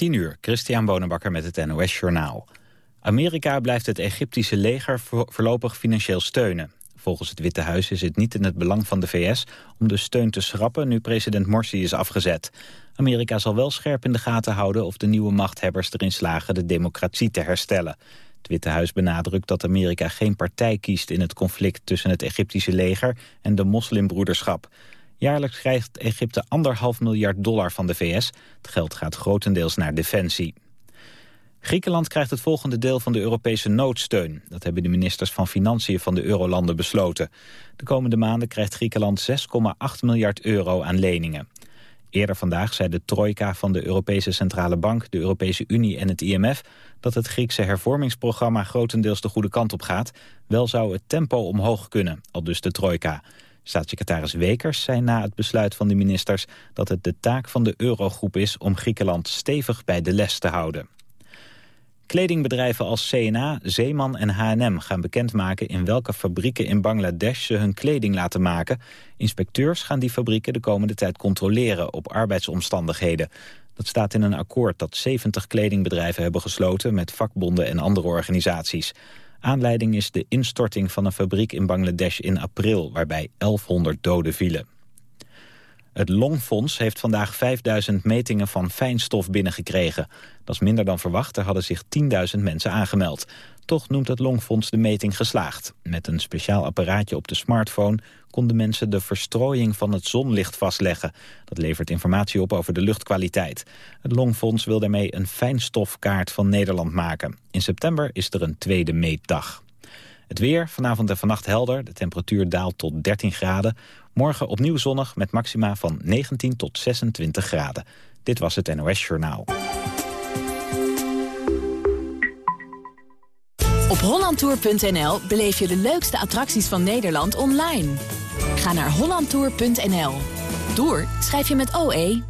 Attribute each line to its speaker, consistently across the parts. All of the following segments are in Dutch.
Speaker 1: 10 uur, Christian Bonenbakker met het NOS Journaal. Amerika blijft het Egyptische leger voorlopig financieel steunen. Volgens het Witte Huis is het niet in het belang van de VS om de steun te schrappen nu president Morsi is afgezet. Amerika zal wel scherp in de gaten houden of de nieuwe machthebbers erin slagen de democratie te herstellen. Het Witte Huis benadrukt dat Amerika geen partij kiest in het conflict tussen het Egyptische leger en de moslimbroederschap. Jaarlijks krijgt Egypte anderhalf miljard dollar van de VS. Het geld gaat grotendeels naar defensie. Griekenland krijgt het volgende deel van de Europese noodsteun. Dat hebben de ministers van Financiën van de eurolanden besloten. De komende maanden krijgt Griekenland 6,8 miljard euro aan leningen. Eerder vandaag zei de trojka van de Europese Centrale Bank, de Europese Unie en het IMF dat het Griekse hervormingsprogramma grotendeels de goede kant op gaat. Wel zou het tempo omhoog kunnen, al dus de trojka. Staatssecretaris Wekers zei na het besluit van de ministers dat het de taak van de eurogroep is om Griekenland stevig bij de les te houden. Kledingbedrijven als CNA, Zeeman en H&M gaan bekendmaken in welke fabrieken in Bangladesh ze hun kleding laten maken. Inspecteurs gaan die fabrieken de komende tijd controleren op arbeidsomstandigheden. Dat staat in een akkoord dat 70 kledingbedrijven hebben gesloten met vakbonden en andere organisaties. Aanleiding is de instorting van een fabriek in Bangladesh in april, waarbij 1100 doden vielen. Het Longfonds heeft vandaag 5000 metingen van fijnstof binnengekregen. Dat is minder dan verwacht, er hadden zich 10.000 mensen aangemeld. Toch noemt het Longfonds de meting geslaagd. Met een speciaal apparaatje op de smartphone konden mensen de verstrooiing van het zonlicht vastleggen. Dat levert informatie op over de luchtkwaliteit. Het Longfonds wil daarmee een fijnstofkaart van Nederland maken. In september is er een tweede meetdag. Het weer, vanavond en vannacht helder. De temperatuur daalt tot 13 graden. Morgen opnieuw zonnig met maxima van 19 tot 26 graden. Dit was het NOS Journaal.
Speaker 2: Op hollandtour.nl beleef je de leukste attracties van Nederland online. Ga naar hollandtour.nl. Tour schrijf je met OE.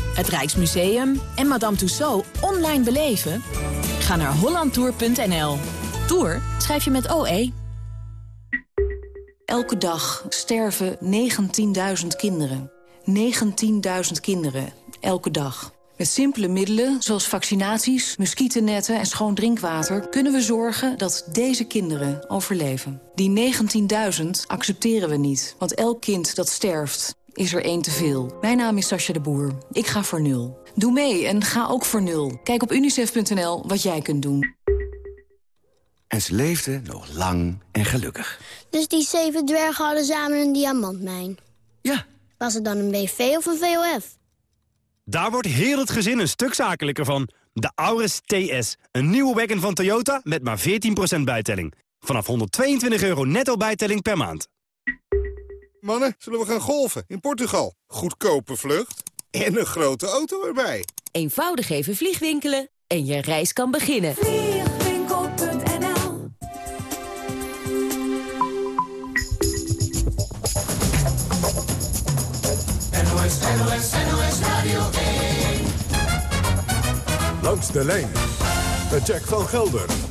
Speaker 2: het Rijksmuseum en Madame Tussaud online beleven? Ga naar hollandtour.nl. Tour schrijf je met OE.
Speaker 3: Elke dag sterven 19.000 kinderen. 19.000 kinderen, elke dag. Met simpele middelen, zoals vaccinaties, muggennetten en schoon drinkwater... kunnen we zorgen dat deze kinderen overleven. Die 19.000 accepteren we niet, want elk kind dat sterft is er één te veel. Mijn naam is Sascha de Boer. Ik ga voor nul. Doe mee en ga ook voor nul. Kijk op unicef.nl wat jij kunt doen.
Speaker 4: En ze leefden nog lang en gelukkig.
Speaker 5: Dus die zeven dwergen hadden samen een diamantmijn?
Speaker 4: Ja.
Speaker 5: Was het dan een BV of een VOF?
Speaker 6: Daar wordt heel het gezin een stuk zakelijker van. De Auris TS, een nieuwe wagon van Toyota met maar 14% bijtelling. Vanaf 122 euro netto bijtelling per maand.
Speaker 7: Mannen, zullen we gaan golfen in Portugal? Goedkope vlucht en een grote auto erbij.
Speaker 8: Eenvoudig even vliegwinkelen en je reis kan beginnen.
Speaker 9: Vliegwinkel.nl
Speaker 10: NOS, NOS, NOS Radio 1.
Speaker 11: Langs de lijn met Jack van Gelder.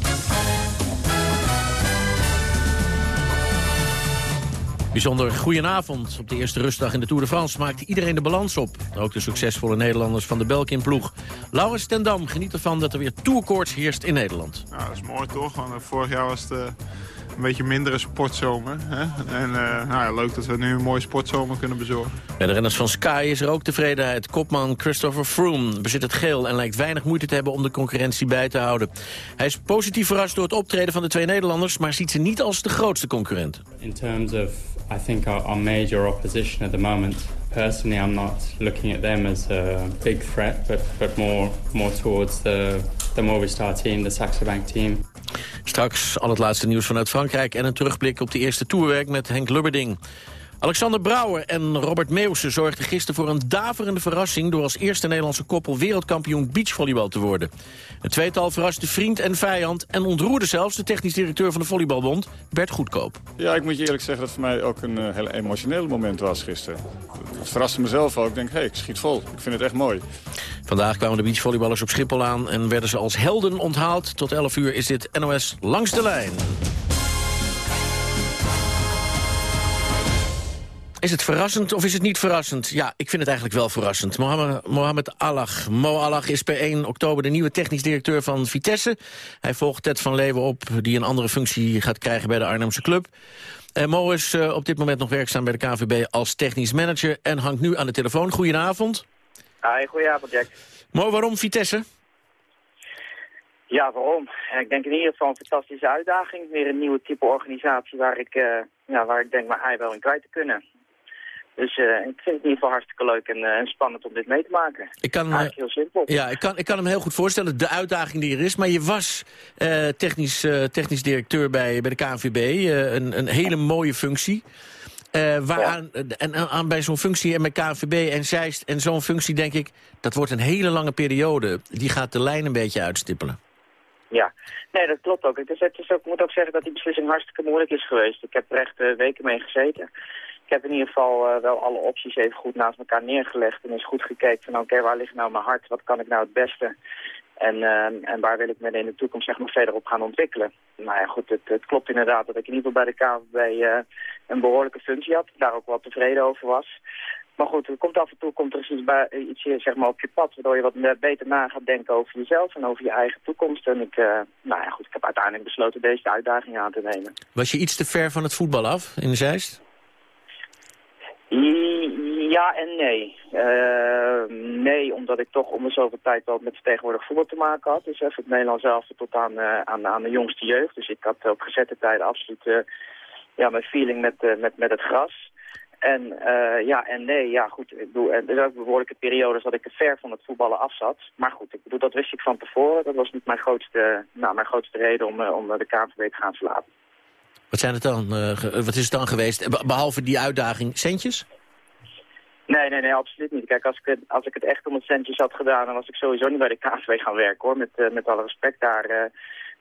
Speaker 12: Bijzonder goedenavond. Op de eerste rustdag in de Tour de France maakt iedereen de balans op. Ook de succesvolle Nederlanders van de Belkin-ploeg. Laurens ten Dam geniet ervan dat er weer tourkoorts heerst in Nederland.
Speaker 13: Nou, dat is mooi toch, want eh, vorig jaar was het eh, een beetje mindere sportzomer. Hè? En uh, nou ja, leuk dat we nu een mooie sportzomer kunnen bezorgen.
Speaker 12: Bij de renners van Sky is er ook tevredenheid. Kopman Christopher Froome bezit het geel en lijkt weinig moeite te hebben om de concurrentie bij te houden. Hij is positief verrast door het optreden van de twee Nederlanders, maar ziet ze niet als de grootste concurrenten.
Speaker 14: In terms of, I think our, our major opposition at the moment. Personally, I'm not looking at them as a big threat, but, but more, more towards the, the team, the Saxo Bank team.
Speaker 12: Straks al het laatste nieuws vanuit Frankrijk en een terugblik op de eerste toerwerk met Henk Lubberding. Alexander Brouwer en Robert Meeuwsen zorgden gisteren voor een daverende verrassing... door als eerste Nederlandse koppel wereldkampioen beachvolleybal te worden. Het tweetal verraste vriend en vijand en ontroerde zelfs de technisch directeur van de Volleybalbond, Bert Goedkoop.
Speaker 9: Ja, ik moet je eerlijk zeggen dat het voor mij ook een uh, heel emotioneel moment was gisteren. Het verraste mezelf ook. Ik denk, hé, hey, ik schiet vol. Ik vind het echt mooi.
Speaker 12: Vandaag kwamen de beachvolleyballers op Schiphol aan en werden ze als helden onthaald. Tot 11 uur is dit NOS Langs de Lijn. Is het verrassend of is het niet verrassend? Ja, ik vind het eigenlijk wel verrassend. Mohamed, Mohamed. Mo Allah is per 1 oktober de nieuwe technisch directeur van Vitesse. Hij volgt Ted van Leeuwen op, die een andere functie gaat krijgen bij de Arnhemse club. Uh, Mo is uh, op dit moment nog werkzaam bij de KVB als technisch manager... en hangt nu aan de telefoon. Goedenavond.
Speaker 15: Hi, goedenavond Jack.
Speaker 12: Mo, waarom Vitesse?
Speaker 15: Ja, waarom? Ik denk in ieder geval een fantastische uitdaging. Weer een nieuwe type organisatie waar ik, uh, ja, waar ik denk mijn ei wel in kwijt te kunnen. Dus uh, ik vind het in ieder geval hartstikke leuk en, uh, spannend om dit mee te maken.
Speaker 12: Ik kan,
Speaker 15: Eigenlijk heel simpel.
Speaker 12: Ja, ik kan, ik kan hem heel goed voorstellen, de uitdaging die er is. Maar je was uh, technisch, technisch directeur bij, bij de KNVB, een, een hele mooie functie. waaraan, ja. En aan, bij zo'n functie en met KNVB en Zeist en zo'n functie denk ik... dat wordt een hele lange periode. Die gaat de lijn een beetje uitstippelen.
Speaker 15: Ja, nee, dat klopt ook. Het is, het is ook, ik moet ook zeggen dat die beslissing hartstikke moeilijk is geweest. Ik heb er echt weken mee gezeten ik heb in ieder geval uh, wel alle opties even goed naast elkaar neergelegd. En eens goed gekeken van oké, waar ligt nou mijn hart? Wat kan ik nou het beste? En, uh, en waar wil ik me in de toekomst zeg maar, verder op gaan ontwikkelen? Nou ja, goed, het, het klopt inderdaad dat ik in ieder geval bij de KVB uh, een behoorlijke functie had. Daar ook wel tevreden over was. Maar goed, er komt af en toe komt er iets, bij, iets zeg maar, op je pad... waardoor je wat beter na gaat denken over jezelf en over je eigen toekomst. En ik, nou ja, goed, ik heb uiteindelijk besloten deze uitdaging aan te nemen.
Speaker 12: Was je iets te ver van het voetbal af in de Zeist?
Speaker 15: Ja en nee. Uh, nee, omdat ik toch om de zoveel tijd wel met tegenwoordig voetbal te maken had. Dus even het Nederlands zelf tot aan, uh, aan, aan de jongste jeugd. Dus ik had op gezette tijden absoluut uh, ja, mijn feeling met, met, met het gras. En ja en nee, ja goed. Ik bedoel, er zijn ook behoorlijke periodes dat ik er ver van het voetballen af zat. Maar goed, ik bedoel, dat wist ik van tevoren. Dat was niet mijn grootste, nou, mijn grootste reden om, om de KNVB te gaan verlaten.
Speaker 12: Wat, zijn het dan, wat is het dan geweest? Behalve die uitdaging, centjes?
Speaker 15: Nee, nee, nee, absoluut niet. Kijk, als ik, het, als ik het echt om het centjes had gedaan, dan was ik sowieso niet bij de KSW gaan werken, hoor. Met, uh, met alle respect, daar, uh,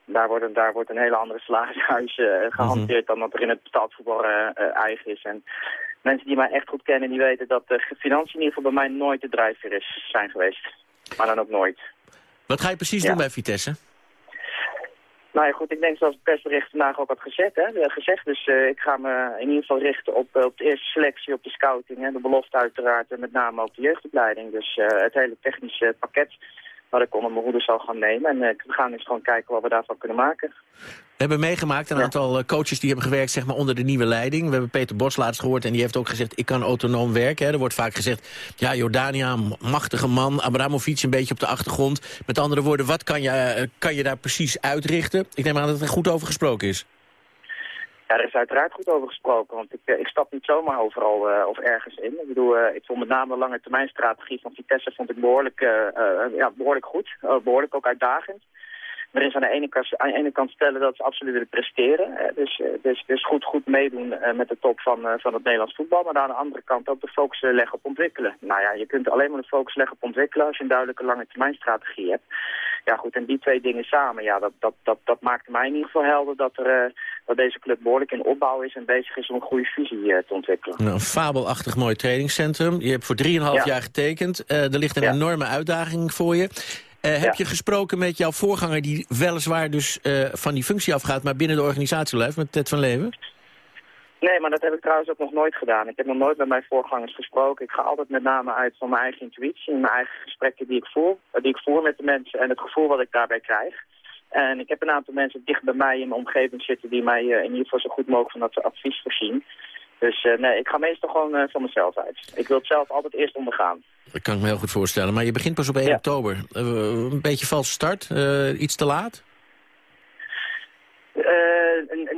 Speaker 15: daar, wordt een, daar wordt een hele andere salarishuis uh, gehanteerd dan dat er in het betaalvoetbal eigen is. En mensen die mij echt goed kennen, die weten dat de financiën in ieder geval bij mij nooit de drijfveer is, zijn geweest. Maar dan ook nooit.
Speaker 12: Wat ga je precies doen bij Vitesse?
Speaker 15: Nou ja, goed, ik denk zoals het persbericht vandaag ook had gezet, hè, gezegd. Dus uh, ik ga me in ieder geval richten op, op de eerste selectie, op de scouting, en de belofte uiteraard en met name ook de jeugdopleiding. Dus het hele technische pakket wat ik onder mijn hoede zal gaan nemen. En uh, we gaan eens gewoon kijken wat we daarvan kunnen maken.
Speaker 12: We hebben meegemaakt een ja. aantal coaches die hebben gewerkt zeg maar, onder de nieuwe leiding. We hebben Peter Bos laatst gehoord en die heeft ook gezegd... ik kan autonoom werken. Hè. Er wordt vaak gezegd, ja, Jordania, machtige man. Abramovic een beetje op de achtergrond. Met andere woorden, wat kan je, kan je daar precies uitrichten? Ik neem aan dat er goed over gesproken is.
Speaker 15: Ja, er is uiteraard goed over gesproken, want ik, ik stap niet zomaar overal uh, of ergens in. Ik bedoel, uh, ik vond met name de lange termijn strategie van Vitesse vond ik behoorlijk, ja, behoorlijk goed, behoorlijk ook uitdagend. Er is aan de ene kant, aan de ene kant stellen dat ze absoluut willen presteren. Hè. Dus, dus, dus goed, goed meedoen met de top van, van het Nederlands voetbal. Maar aan de andere kant ook de focus leggen op ontwikkelen. Nou ja, je kunt alleen maar de focus leggen op ontwikkelen als je een duidelijke lange termijn strategie hebt. Ja goed, en die twee dingen samen, ja, dat, dat, dat, dat maakte mij in ieder geval helder dat, er, dat deze club behoorlijk in opbouw is en bezig is om een goede visie te ontwikkelen.
Speaker 12: Nou, een fabelachtig mooi trainingscentrum. Je hebt voor 3,5 ja. jaar getekend. Uh, er ligt een ja. enorme uitdaging voor je. Uh, heb ja. je gesproken met jouw voorganger die weliswaar dus uh, van die functie afgaat... maar binnen de organisatie blijft, met Ted van Leeuwen?
Speaker 15: Nee, maar dat heb ik trouwens ook nog nooit gedaan. Ik heb nog nooit met mijn voorgangers gesproken. Ik ga altijd met name uit van mijn eigen intuïtie... en mijn eigen gesprekken die ik voer, die ik voer met de mensen... en het gevoel wat ik daarbij krijg. En ik heb een aantal mensen dicht bij mij in mijn omgeving zitten... die mij in ieder geval zo goed mogelijk van dat advies voorzien. Dus uh, nee, ik ga meestal gewoon uh, van mezelf uit. Ik wil het zelf altijd eerst ondergaan.
Speaker 12: Dat kan ik me heel goed voorstellen. Maar je begint pas op 1 ja. oktober. Uh, een beetje valse start? iets te laat?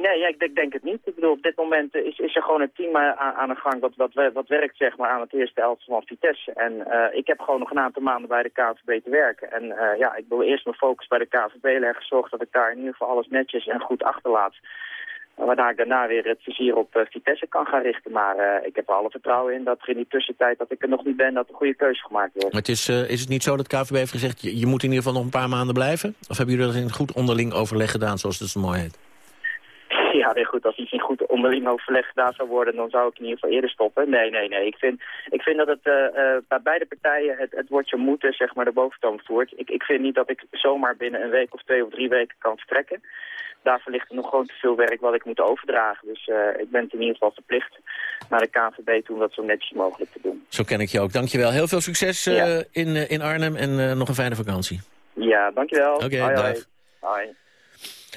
Speaker 15: nee, ja, ik denk het niet. Ik bedoel, op dit moment is, is er gewoon een team aan, aan de gang wat, wat, wat werkt zeg maar, aan het eerste elftal van Vitesse. En ik heb gewoon nog een aantal maanden bij de KVB te werken. En ja, ik wil eerst mijn focus bij de KVB leggen. Zorg dat ik daar in ieder geval alles netjes en goed achterlaat. Waarna ik daarna weer het vizier op uh, Vitesse kan gaan richten. Maar uh, ik heb er alle vertrouwen in dat er in die tussentijd dat ik er nog niet ben, dat een goede keuze gemaakt wordt.
Speaker 12: Maar het is, uh, is het niet zo dat KVB heeft gezegd, je, je, moet in ieder geval nog een paar maanden blijven? Of hebben jullie dat in goed onderling overleg gedaan, zoals het zo mooi heet?
Speaker 15: Ja, nee, goed, als iets in goed onderling overleg gedaan zou worden, dan zou ik in ieder geval eerder stoppen. Nee, nee, nee. Ik vind, ik vind dat het uh, uh, bij beide partijen het, het woordje moeten, zeg maar, de boventoon voert. Ik, ik vind niet dat ik zomaar binnen een week of twee of drie weken kan vertrekken daarvoor ligt er nog gewoon te veel werk wat ik moet overdragen. Dus uh, ik ben in ieder geval verplicht naar de KVB toe om dat zo netjes mogelijk te doen.
Speaker 12: Zo ken ik je ook. Dankjewel. Heel veel succes ja. in, in Arnhem en nog een fijne vakantie.
Speaker 15: Ja, dankjewel.
Speaker 12: Oké,
Speaker 15: okay,
Speaker 12: dag.
Speaker 15: Hoi.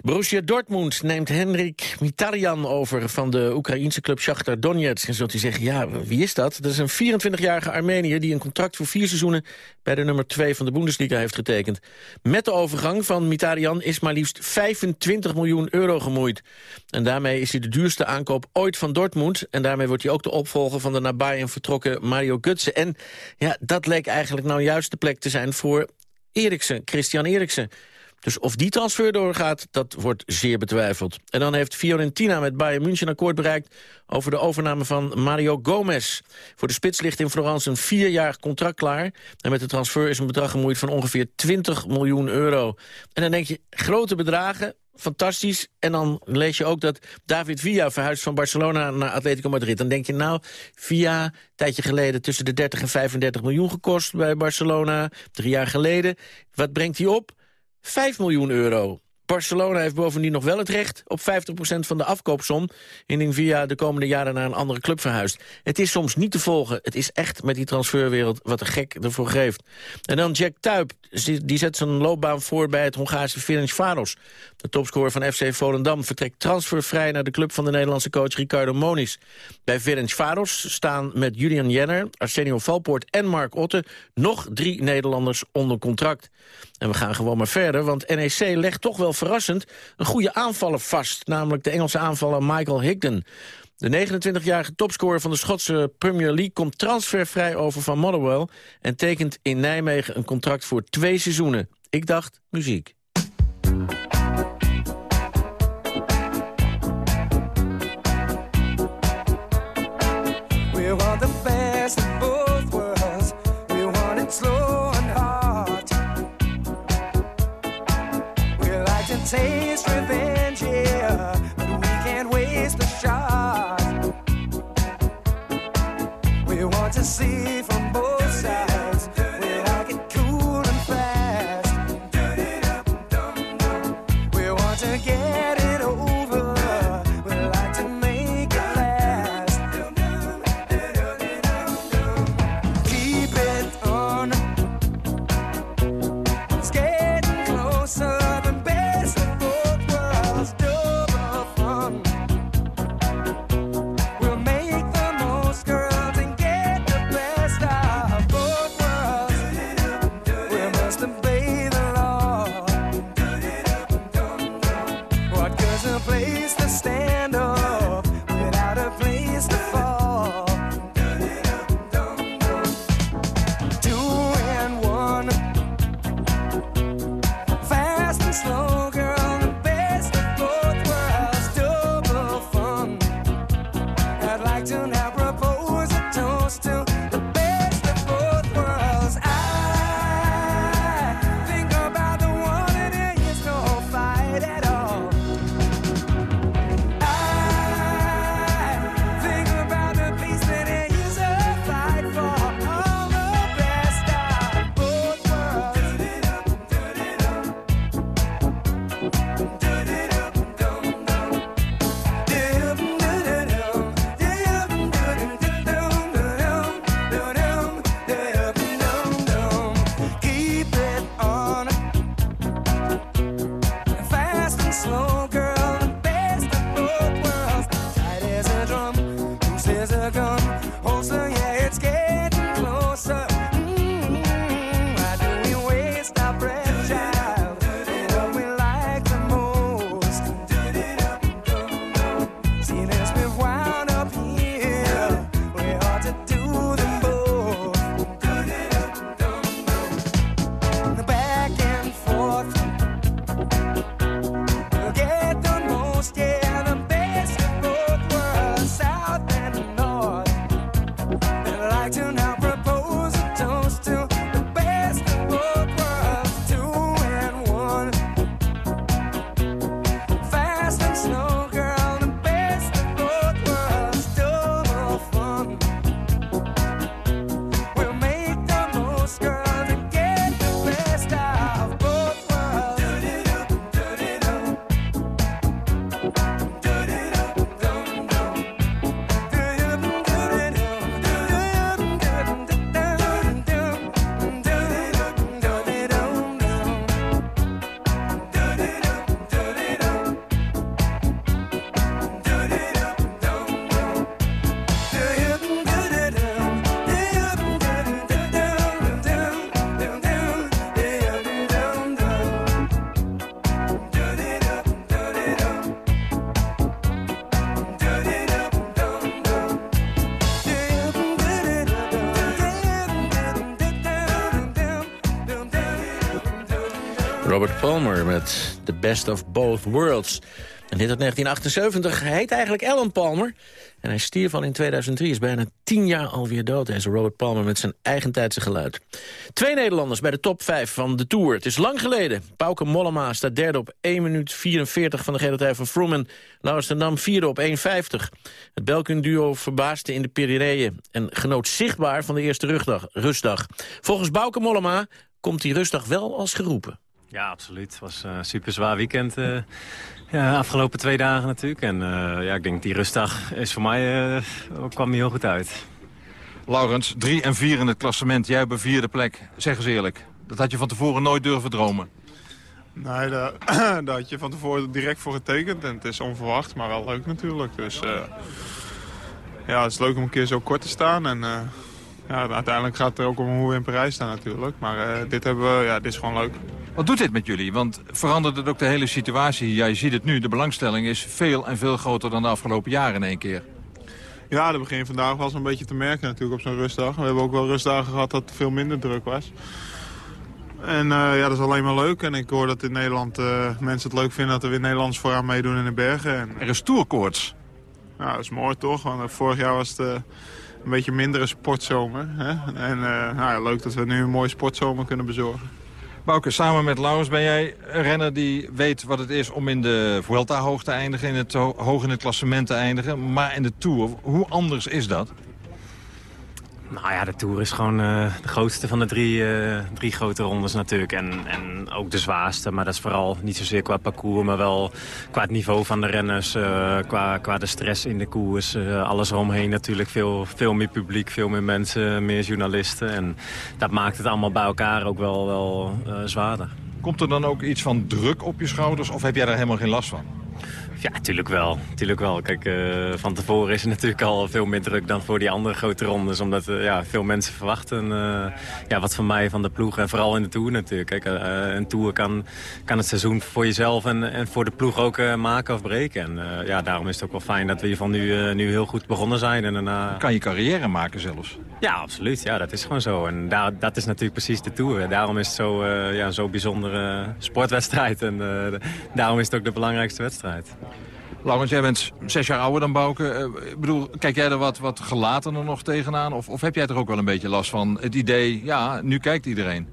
Speaker 12: Borussia Dortmund neemt Henrik Mkhitaryan over van de Oekraïense club Shakhtar Donetsk. En zult u zeggen, ja, wie is dat? Dat is een 24-jarige Armenier die een contract voor vier seizoenen bij de nummer 2 van de Bundesliga heeft getekend. Met de overgang van Mkhitaryan is maar liefst 25 miljoen euro gemoeid. En daarmee is hij de duurste aankoop ooit van Dortmund. En daarmee wordt hij ook de opvolger van de Bayern vertrokken Mario Götze. En ja, dat leek eigenlijk nou juist de plek te zijn voor Eriksen, Christian Eriksen. Dus of die transfer doorgaat, dat wordt zeer betwijfeld. En dan heeft Fiorentina met Bayern München akkoord bereikt... over de overname van Mario Gomez. Voor de spits ligt in Florence een vierjarig contract klaar. En met de transfer is een bedrag gemoeid van ongeveer 20 miljoen euro. En dan denk je, grote bedragen, fantastisch. En dan lees je ook dat David Villa verhuist van Barcelona naar Atletico Madrid. Dan denk je, nou, Villa, een tijdje geleden tussen de 30 en 35 miljoen gekost bij Barcelona. Drie jaar geleden. Wat brengt hij op? 5 miljoen euro. Barcelona heeft bovendien nog wel het recht op 50% van de afkoopsom... indien via de komende jaren naar een andere club verhuist. Het is soms niet te volgen. Het is echt met die transferwereld wat de gek ervoor geeft. En dan Jack Tuip, die zet zijn loopbaan voor bij het Hongaarse Ferencváros. De topscorer van FC Volendam vertrekt transfervrij... naar de club van de Nederlandse coach Ricardo Moniz. Bij Ferencváros staan met Julian Jenner, Arsenio Valpoort en Mark Otte... nog drie Nederlanders onder contract. En we gaan gewoon maar verder, want NEC legt toch wel verrassend een goede aanvaller vast. Namelijk de Engelse aanvaller Michael Higden. De 29-jarige topscorer van de Schotse Premier League komt transfervrij over van Motherwell... en tekent in Nijmegen een contract voor twee seizoenen. Ik dacht, muziek. Palmer met The Best of Both Worlds. En dit uit 1978. Hij heet eigenlijk Alan Palmer. En hij stierf al in 2003, is bijna tien jaar alweer dood. Is Robert Palmer met zijn eigentijdse geluid. Twee Nederlanders bij de top 5 van de Tour. Het is lang geleden. Pauke Mollema staat derde op 1 minuut 44 van de gele van Froome. Laurens Dam vierde op 1,50. Het Belkin-duo verbaasde in de Pyreneeën... en genoot zichtbaar van de eerste rustdag. Volgens Bauke Mollema komt die rustdag wel als geroepen.
Speaker 16: Ja, absoluut. Het was een super zwaar weekend. Uh, ja, afgelopen twee dagen natuurlijk. En uh, ja, ik denk die rustdag is voor mij, uh, kwam heel goed uit.
Speaker 17: Laurens, drie en vier in het klassement. Jij op een vierde plek. Zeg eens eerlijk. Dat had je van tevoren nooit durven dromen.
Speaker 13: Nee, daar, daar had je van tevoren direct voor getekend. En het is onverwacht, maar wel leuk natuurlijk. Dus ja, het is leuk om een keer zo kort te staan. En ja, uiteindelijk gaat het er ook om hoe we in Parijs staan natuurlijk. Maar dit, hebben we, ja, dit is gewoon leuk.
Speaker 17: Wat doet dit met jullie? Want verandert het ook de hele situatie? Ja, je ziet het nu, de belangstelling is veel en veel groter dan de afgelopen jaren in één keer.
Speaker 13: Ja, dat begin vandaag was een beetje te merken natuurlijk op zo'n rustdag. We hebben ook wel rustdagen gehad dat het veel minder druk was. En uh, ja, dat is alleen maar leuk. En ik hoor dat in Nederland uh, mensen het leuk vinden dat er weer Nederlands vooraan meedoen in de bergen. En,
Speaker 17: er is tourkoorts.
Speaker 13: Ja, dat is mooi toch? Want vorig jaar was het uh, een beetje mindere sportzomer. Hè? En nou ja, leuk dat we nu een mooie sportzomer kunnen bezorgen.
Speaker 17: Bouke, samen met Laurens ben jij een renner die weet wat het is om in de Vuelta hoog te eindigen, in het hoog in het klassement te eindigen. Maar in de Tour, hoe anders is dat?
Speaker 16: Nou ja, de Tour is gewoon uh, de grootste van de drie, uh, drie grote rondes natuurlijk. En, en ook de zwaarste, maar dat is vooral niet zozeer qua parcours... maar wel qua het niveau van de renners, uh, qua, qua de stress in de koers. alles eromheen natuurlijk, veel, veel meer publiek, veel meer mensen, meer journalisten. En dat maakt het allemaal bij elkaar ook wel, wel zwaarder.
Speaker 17: Komt er dan ook iets van druk op je schouders of heb jij daar helemaal geen last van?
Speaker 16: Ja, natuurlijk wel. Tuurlijk wel. Kijk, uh, van tevoren is het natuurlijk al veel meer druk dan voor die andere grote rondes. Omdat uh, ja, veel mensen verwachten uh, ja, wat van mij, van de ploeg. En vooral in de Tour natuurlijk. Kijk, een Tour kan, kan het seizoen voor jezelf en, en voor de ploeg ook maken of breken. En ja, daarom is het ook wel fijn dat we hiervan nu, nu heel goed begonnen zijn. En daarna...
Speaker 17: Kan je carrière maken zelfs?
Speaker 16: Ja, absoluut. Ja, dat is gewoon zo. En daar, dat is natuurlijk precies de Tour. Daarom is het zo, ja, zo'n bijzondere sportwedstrijd. En daarom is het ook de belangrijkste wedstrijd.
Speaker 17: Laurens, jij bent zes jaar ouder dan Bouke. Uh, ik bedoel, kijk jij er wat, wat gelatener nog tegenaan? Of, of heb jij er ook wel een beetje last van? Het idee, ja, nu kijkt iedereen.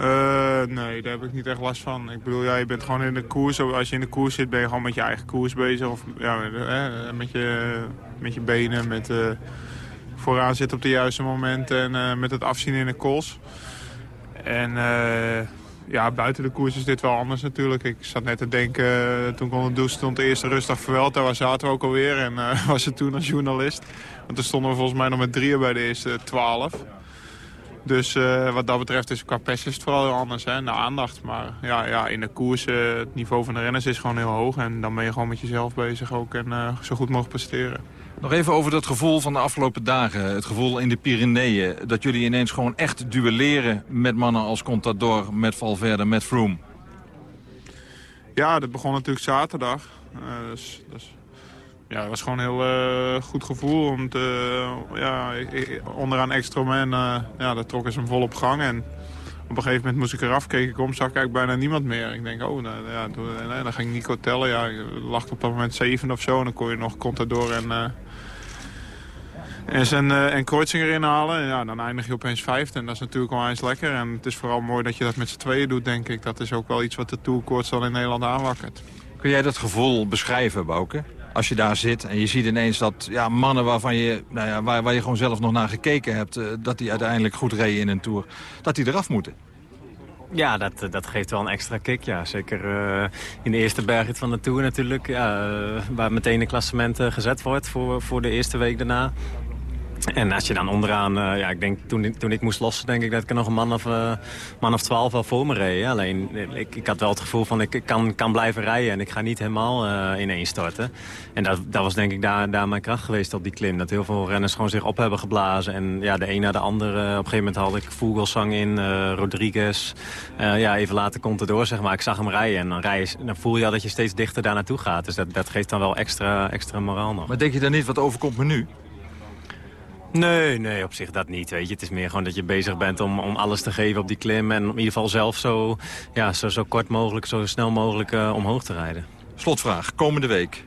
Speaker 13: Uh, nee, daar heb ik niet echt last van. Ik bedoel, ja, je bent gewoon in de koers. Als je in de koers zit, ben je gewoon met je eigen koers bezig. Of ja, met, eh, je, met je benen, met uh, vooraan zitten op de juiste momenten en met het afzien in de kools. En ja, buiten de koers is dit wel anders natuurlijk. Ik zat net te denken, eh, toen ik onder stond de eerste rustdag Vuelta, waar zaten we ook alweer. En uh, was het toen als journalist. Want toen stonden we volgens mij nog met drieën bij de eerste twaalf. Dus uh, wat dat betreft is qua pers is het vooral heel anders, hè, de aandacht. Maar ja, ja in de koers, uh, het niveau van de renners is gewoon heel hoog. En dan ben je gewoon met jezelf bezig ook en zo goed mogelijk presteren.
Speaker 17: Nog even over dat gevoel van de afgelopen dagen. Het gevoel in de Pyreneeën. Dat jullie ineens gewoon echt duelleren met mannen als Contador, met Valverde, met Froome.
Speaker 13: Ja, dat begon natuurlijk zaterdag. dus, dus, ja, het was gewoon een heel uh, goed gevoel. Te, ja, onderaan Extromen, uh, ja, dat trok eens hem vol op gang. En op een gegeven moment moest ik eraf, keek ik om, zag ik eigenlijk bijna niemand meer. Ik denk, oh, nou, ja, nee, dan ging Nico tellen. Ja, lag op dat moment zeven of zo. En dan kon je nog Contador en... En, zijn, uh, en Kreuzinger inhalen. En ja, dan eindig je opeens vijfde. En dat is natuurlijk wel eens lekker. En het is vooral mooi dat je dat met z'n tweeën doet, denk ik. Dat is ook wel iets wat de tourkoorts dan in Nederland aanwakkert.
Speaker 17: Kun jij dat gevoel beschrijven, Bouke? Als je daar zit en je ziet ineens dat ja, mannen waarvan je, nou ja, waar, waar je gewoon zelf nog naar gekeken hebt... Uh, dat die uiteindelijk goed reden in een Tour, dat die eraf moeten.
Speaker 16: Ja, dat, dat geeft wel een extra kick. Ja. Zeker uh, in de eerste bergrit van de Tour natuurlijk. Ja, uh, waar meteen een klassement gezet wordt voor, voor de eerste week daarna. En als je dan onderaan, uh, ja, ik denk toen, toen ik moest lossen, denk ik dat ik er nog een man of, uh, man of twaalf wel voor me reed. Alleen ik, ik had wel het gevoel van ik kan, kan blijven rijden en ik ga niet helemaal uh, ineens storten. En dat, dat was denk ik daar, daar mijn kracht geweest op die klim. Dat heel veel renners gewoon zich op hebben geblazen. En ja, de een na de ander, op een gegeven moment had ik Vogelsang in, Rodriguez. ja, even later komt het door, zeg maar. Ik zag hem rijden en dan, rij dan voel je al dat je steeds dichter daar naartoe gaat. Dus dat, dat geeft dan wel extra, extra moraal nog.
Speaker 17: Maar denk je dan niet, wat overkomt me nu?
Speaker 16: Nee, nee, op zich dat niet. Weet je. Het is meer gewoon dat je bezig bent om, om alles te geven op die klim. En in ieder geval zelf zo, ja, zo, zo kort mogelijk, zo snel mogelijk uh, omhoog te rijden.
Speaker 17: Slotvraag, komende week.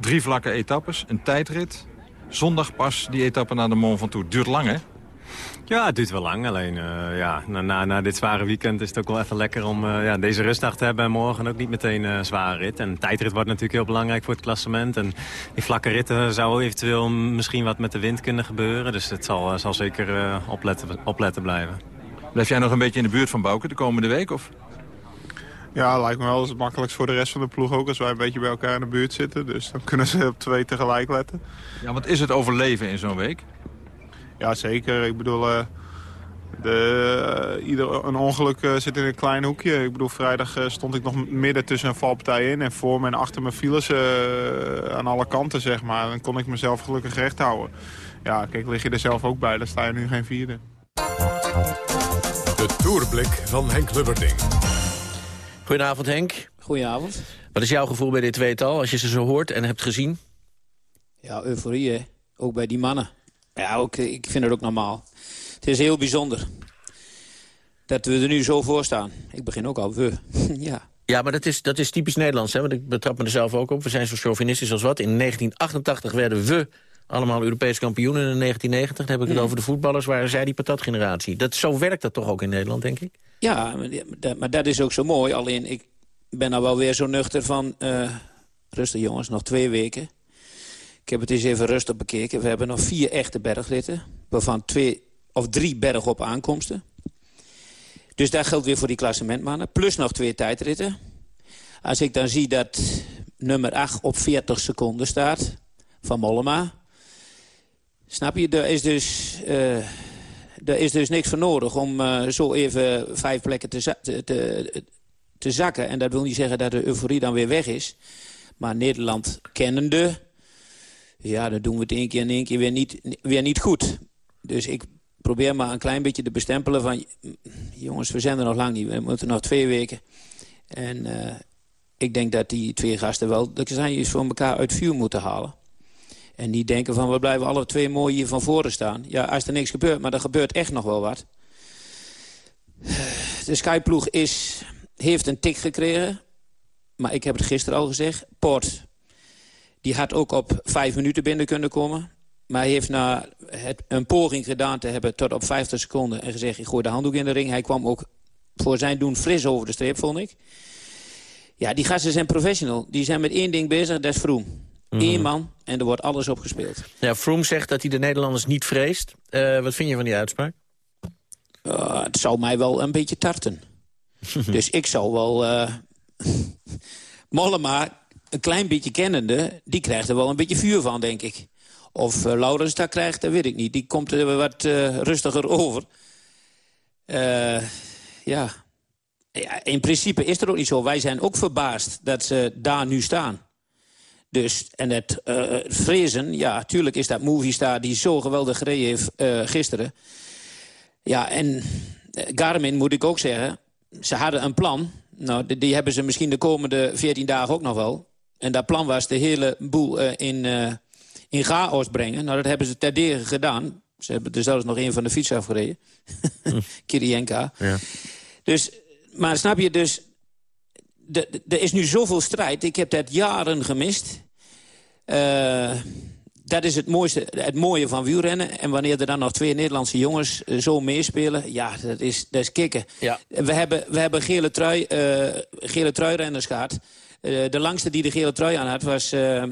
Speaker 17: Drie vlakke etappes, een tijdrit. Zondag pas die etappe naar de Mont Ventoux. Duurt lang, hè?
Speaker 16: Ja, het duurt wel lang. Alleen uh, ja, na, na, na, dit zware weekend is het ook wel even lekker om uh, ja, deze rustdag te hebben. En morgen ook niet meteen uh, zware rit. En tijdrit wordt natuurlijk heel belangrijk voor het klassement. En die vlakke ritten zou eventueel misschien wat met de wind kunnen gebeuren. Dus het zal, zal zeker opletten, opletten blijven.
Speaker 17: Blijf jij nog een beetje in de buurt van Bouke de komende week? Of?
Speaker 13: Ja, lijkt me wel het makkelijkst voor de rest van de ploeg ook... als wij een beetje bij elkaar in de buurt zitten. Dus dan kunnen ze op twee tegelijk letten.
Speaker 17: Ja, wat is het overleven in zo'n week?
Speaker 13: Ja, zeker. Ik bedoel, uh, de, uh, ieder, een ongeluk uh, zit in een klein hoekje. Ik bedoel, vrijdag stond ik nog midden tussen een valpartij in. En voor me en achter me vielen ze aan alle kanten, zeg maar. Dan kon ik mezelf gelukkig recht houden. Ja, kijk, lig je er zelf ook bij. Dan sta je nu geen vierde.
Speaker 11: De Tourblik van Henk Lubberding.
Speaker 12: Goedenavond, Henk.
Speaker 18: Goedenavond.
Speaker 12: Wat is jouw gevoel bij dit tweetal, als je ze zo hoort en hebt gezien?
Speaker 18: Ja, euforie, hè. Ook bij die mannen. Ja, ook, ik vind het ook normaal. Het is heel bijzonder dat we er nu zo voor staan. Ik begin ook al we. ja.
Speaker 12: Ja, maar dat is, dat is typisch Nederlands, hè? want ik betrap me er zelf ook op. We zijn zo chauvinistisch als wat. In 1988 werden we allemaal Europees kampioen. in 1990 dan heb ik het over de voetballers, waren zij die patatgeneratie. Dat, zo werkt dat toch ook in Nederland, denk ik?
Speaker 18: Ja, maar dat is ook zo mooi. Alleen, ik ben nou wel weer zo nuchter van... Uh, rustig jongens, nog twee weken. Ik heb het eens even rustig bekeken. We hebben nog vier echte bergritten. Waarvan twee of drie berg op aankomsten. Dus dat geldt weer voor die klassementmannen. Plus nog twee tijdritten. Als ik dan zie dat nummer 8 op 40 seconden staat... van Mollema... Snap je, er is dus, uh, er is dus niks voor nodig om uh, zo even vijf plekken te, te, te, zakken. En dat wil niet zeggen dat de euforie dan weer weg is. Maar Nederland kennende ja, dan doen we het één keer en één keer weer niet, weer niet goed. Dus ik probeer maar een klein beetje te bestempelen van... jongens, we zijn er nog lang niet, we moeten nog twee weken. En uh, ik denk dat die twee gasten wel de kastanjes voor elkaar uit vuur moeten halen. En niet denken van, we blijven alle twee mooi hier van voren staan. Ja, als er niks gebeurt, maar er gebeurt echt nog wel wat. De Skyploeg is, heeft een tik gekregen. Maar ik heb het gisteren al gezegd. Port die had ook op vijf minuten binnen kunnen komen. Maar hij heeft na het, een poging gedaan te hebben tot op 50 seconden... en gezegd, ik gooi de handdoek in de ring. Hij kwam ook voor zijn doen fris over de streep, vond ik. Ja, die gasten zijn professional. Die zijn met één ding bezig, dat is Froome. Mm Eén man en er wordt alles op gespeeld.
Speaker 12: Ja, Froome zegt dat hij de Nederlanders niet vreest. Uh, wat vind je van die uitspraak?
Speaker 18: Uh, het zou mij wel een beetje tarten. dus ik zou wel... Uh, Mollema een klein beetje kennende, die krijgt er wel een beetje vuur van, denk ik. Of uh, Laurens dat krijgt, dat weet ik niet. Die komt er wat uh, rustiger over. Uh, ja. In principe is er ook niet zo. Wij zijn ook verbaasd dat ze daar nu staan. Dus, en het vrezen, ja, tuurlijk is dat Movistar die zo geweldig gereden heeft gisteren. Ja, en Garmin moet ik ook zeggen, ze hadden een plan. Nou, die, die hebben ze misschien de komende 14 dagen ook nog wel. En dat plan was de hele boel uh, in, uh, in chaos brengen. Nou, dat hebben ze terdege gedaan. Ze hebben er zelfs nog een van de fiets afgereden. hm. Kirienka. Ja. Dus, maar snap je, dus... Er is nu zoveel strijd. Ik heb dat jaren gemist. Uh, dat is het, mooiste, het mooie van wielrennen. En wanneer er dan nog twee Nederlandse jongens zo meespelen... ja, dat is, dat is kicken. Ja. We, hebben, we hebben gele, trui, uh, gele truirenners gehad... Eh, de langste die de gele trui aan had was uh,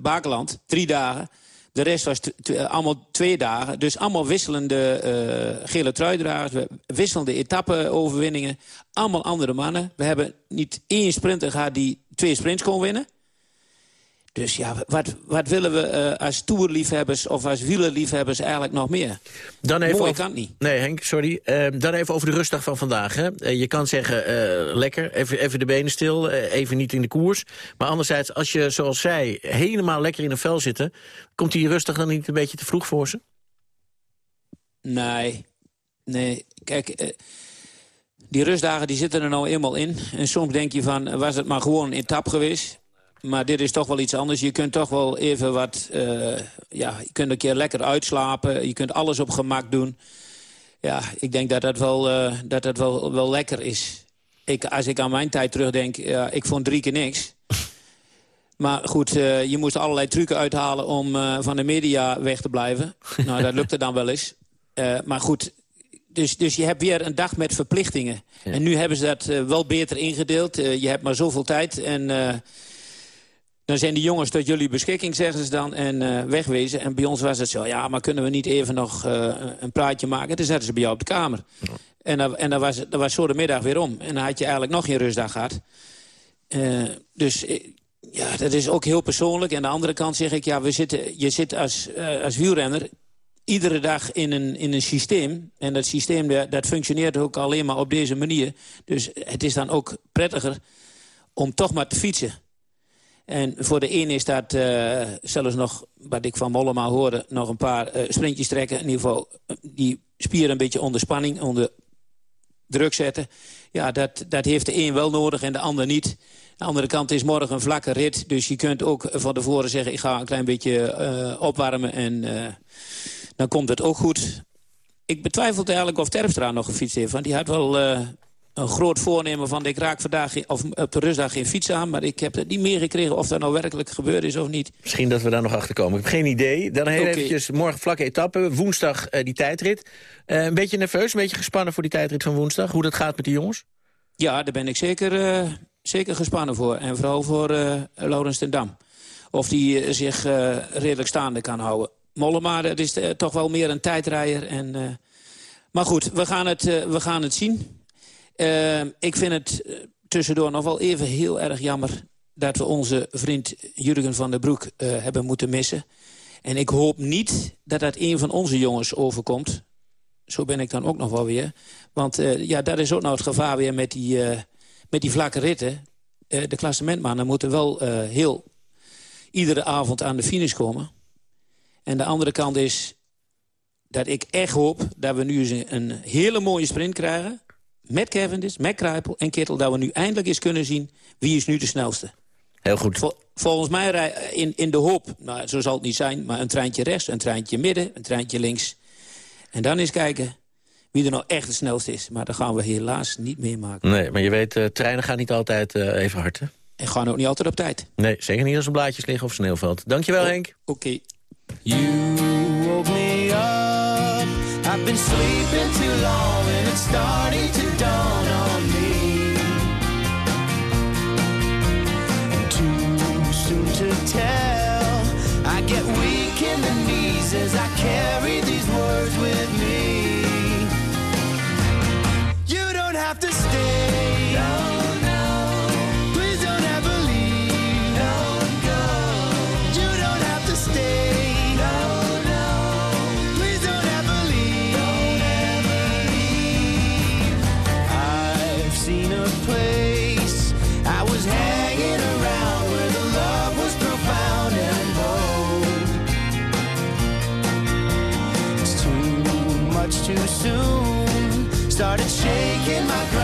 Speaker 18: Bakeland. Drie dagen. De rest was allemaal twee dagen. Dus allemaal wisselende uh, gele truidragers. Wisselende etappe-overwinningen. Allemaal andere mannen. We hebben niet één sprinter gehad die twee sprints kon winnen. Dus ja, wat, wat willen we uh, als toerliefhebbers of als wielerliefhebbers eigenlijk nog meer? Dan even Mooi over, kan niet.
Speaker 12: Nee, Henk, sorry. Uh, dan even over de rustdag van vandaag. Hè. Uh, je kan zeggen, lekker, even, even de benen stil, even niet in de koers. Maar anderzijds, als je, zoals zij, helemaal lekker in een vel zitten... komt die rustdag dan niet een beetje te vroeg voor ze?
Speaker 18: Nee, nee. Kijk, die rustdagen die zitten er nou eenmaal in. En soms denk je van, was het maar gewoon een etappe geweest Maar dit is toch wel iets anders. Je kunt toch wel even wat... eh, ja, je kunt een keer lekker uitslapen. Je kunt alles op gemak doen. Ja, ik denk dat dat wel, eh, dat dat wel, wel lekker is. Ik, als ik aan mijn tijd terugdenk, ja, ik vond drie keer niks. Maar goed, eh, je moest allerlei trucken uithalen om van de media weg te blijven. nou, dat lukte dan wel eens. Maar goed, dus, dus je hebt weer een dag met verplichtingen. En nu hebben ze dat wel beter ingedeeld. Je hebt maar zoveel tijd en... dan zijn die jongens tot jullie beschikking, zeggen ze dan, en eh, wegwezen. En bij ons was het zo, ja, maar kunnen we niet even nog eh, een praatje maken? Dan zetten ze bij jou op de kamer. En, dan, en dan, was, was zo de middag weer om. En dan had je eigenlijk nog geen rustdag gehad. Eh, dus ja, dat is ook heel persoonlijk. En aan de andere kant zeg ik, ja, we zitten, je zit als, als wielrenner iedere dag in een, in een systeem. En dat systeem dat functioneert ook alleen maar op deze manier. Dus het is dan ook prettiger om toch maar te fietsen. En voor de een is dat eh, zelfs nog, wat ik van Mollema hoorde... nog een paar eh, sprintjes trekken. In ieder geval eh, die spieren een beetje onder spanning, onder druk zetten. Ja, dat, dat heeft de een wel nodig en de ander niet. de andere kant is morgen een vlakke rit. Dus je kunt ook van tevoren zeggen... ik ga een klein beetje opwarmen en dan komt het ook goed. Ik betwijfel eigenlijk of Terpstra nog gefietst heeft. Want die had wel een groot voornemen van... ik raak vandaag of op de rustdag geen fiets aan. Maar ik heb het niet meer gekregen of dat nou werkelijk gebeurd is of niet.
Speaker 12: Misschien dat we daar nog achter komen. Ik heb geen idee. Dan heel eventjes morgen vlakke etappe. Woensdag eh, die tijdrit. Eh, een beetje nerveus, een beetje gespannen voor die tijdrit van woensdag. Hoe dat gaat met de jongens?
Speaker 18: Ja, daar ben ik zeker, eh, zeker gespannen voor. En vooral voor eh Laurens ten Dam. Of die eh, zich eh, redelijk staande kan houden. Mollema, dat is eh, toch wel meer een tijdrijder. En, eh, maar goed, we gaan het, eh, we gaan het zien. Eh, ik vind het eh, tussendoor nog wel even heel erg jammer... dat we onze vriend Jurgen van der Broek eh, hebben moeten missen. En ik hoop niet dat dat een van onze jongens overkomt. Zo ben ik dan ook nog wel weer. Want eh, ja, dat is ook nou het gevaar weer met die, met die vlakke ritten. De klassementmannen moeten wel heel iedere avond aan de finish komen. En de andere kant is dat ik echt hoop dat we nu een hele mooie sprint krijgen. Met Cavendish, met Kruipel en Kittel. Dat we nu eindelijk eens kunnen zien wie is nu de snelste.
Speaker 12: Heel goed.
Speaker 18: Vol- volgens mij rij- in, in de hoop, nou, zo zal het niet zijn... maar een treintje rechts, een treintje midden, een treintje links. En dan eens kijken wie er nou echt het snelste is. Maar dat gaan we helaas niet meemaken.
Speaker 12: Nee, maar je weet, eh, treinen gaan niet altijd eh, even hard, hè?
Speaker 18: En gaan ook niet altijd op tijd.
Speaker 12: Nee, zeker niet als er blaadjes liggen of sneeuwveld. Dankjewel, Henk.
Speaker 18: Oké.
Speaker 19: You woke me up. I've been sleeping too long and it's starting to dawn on me. Too soon to tell. I get soon. Started shaking my grounds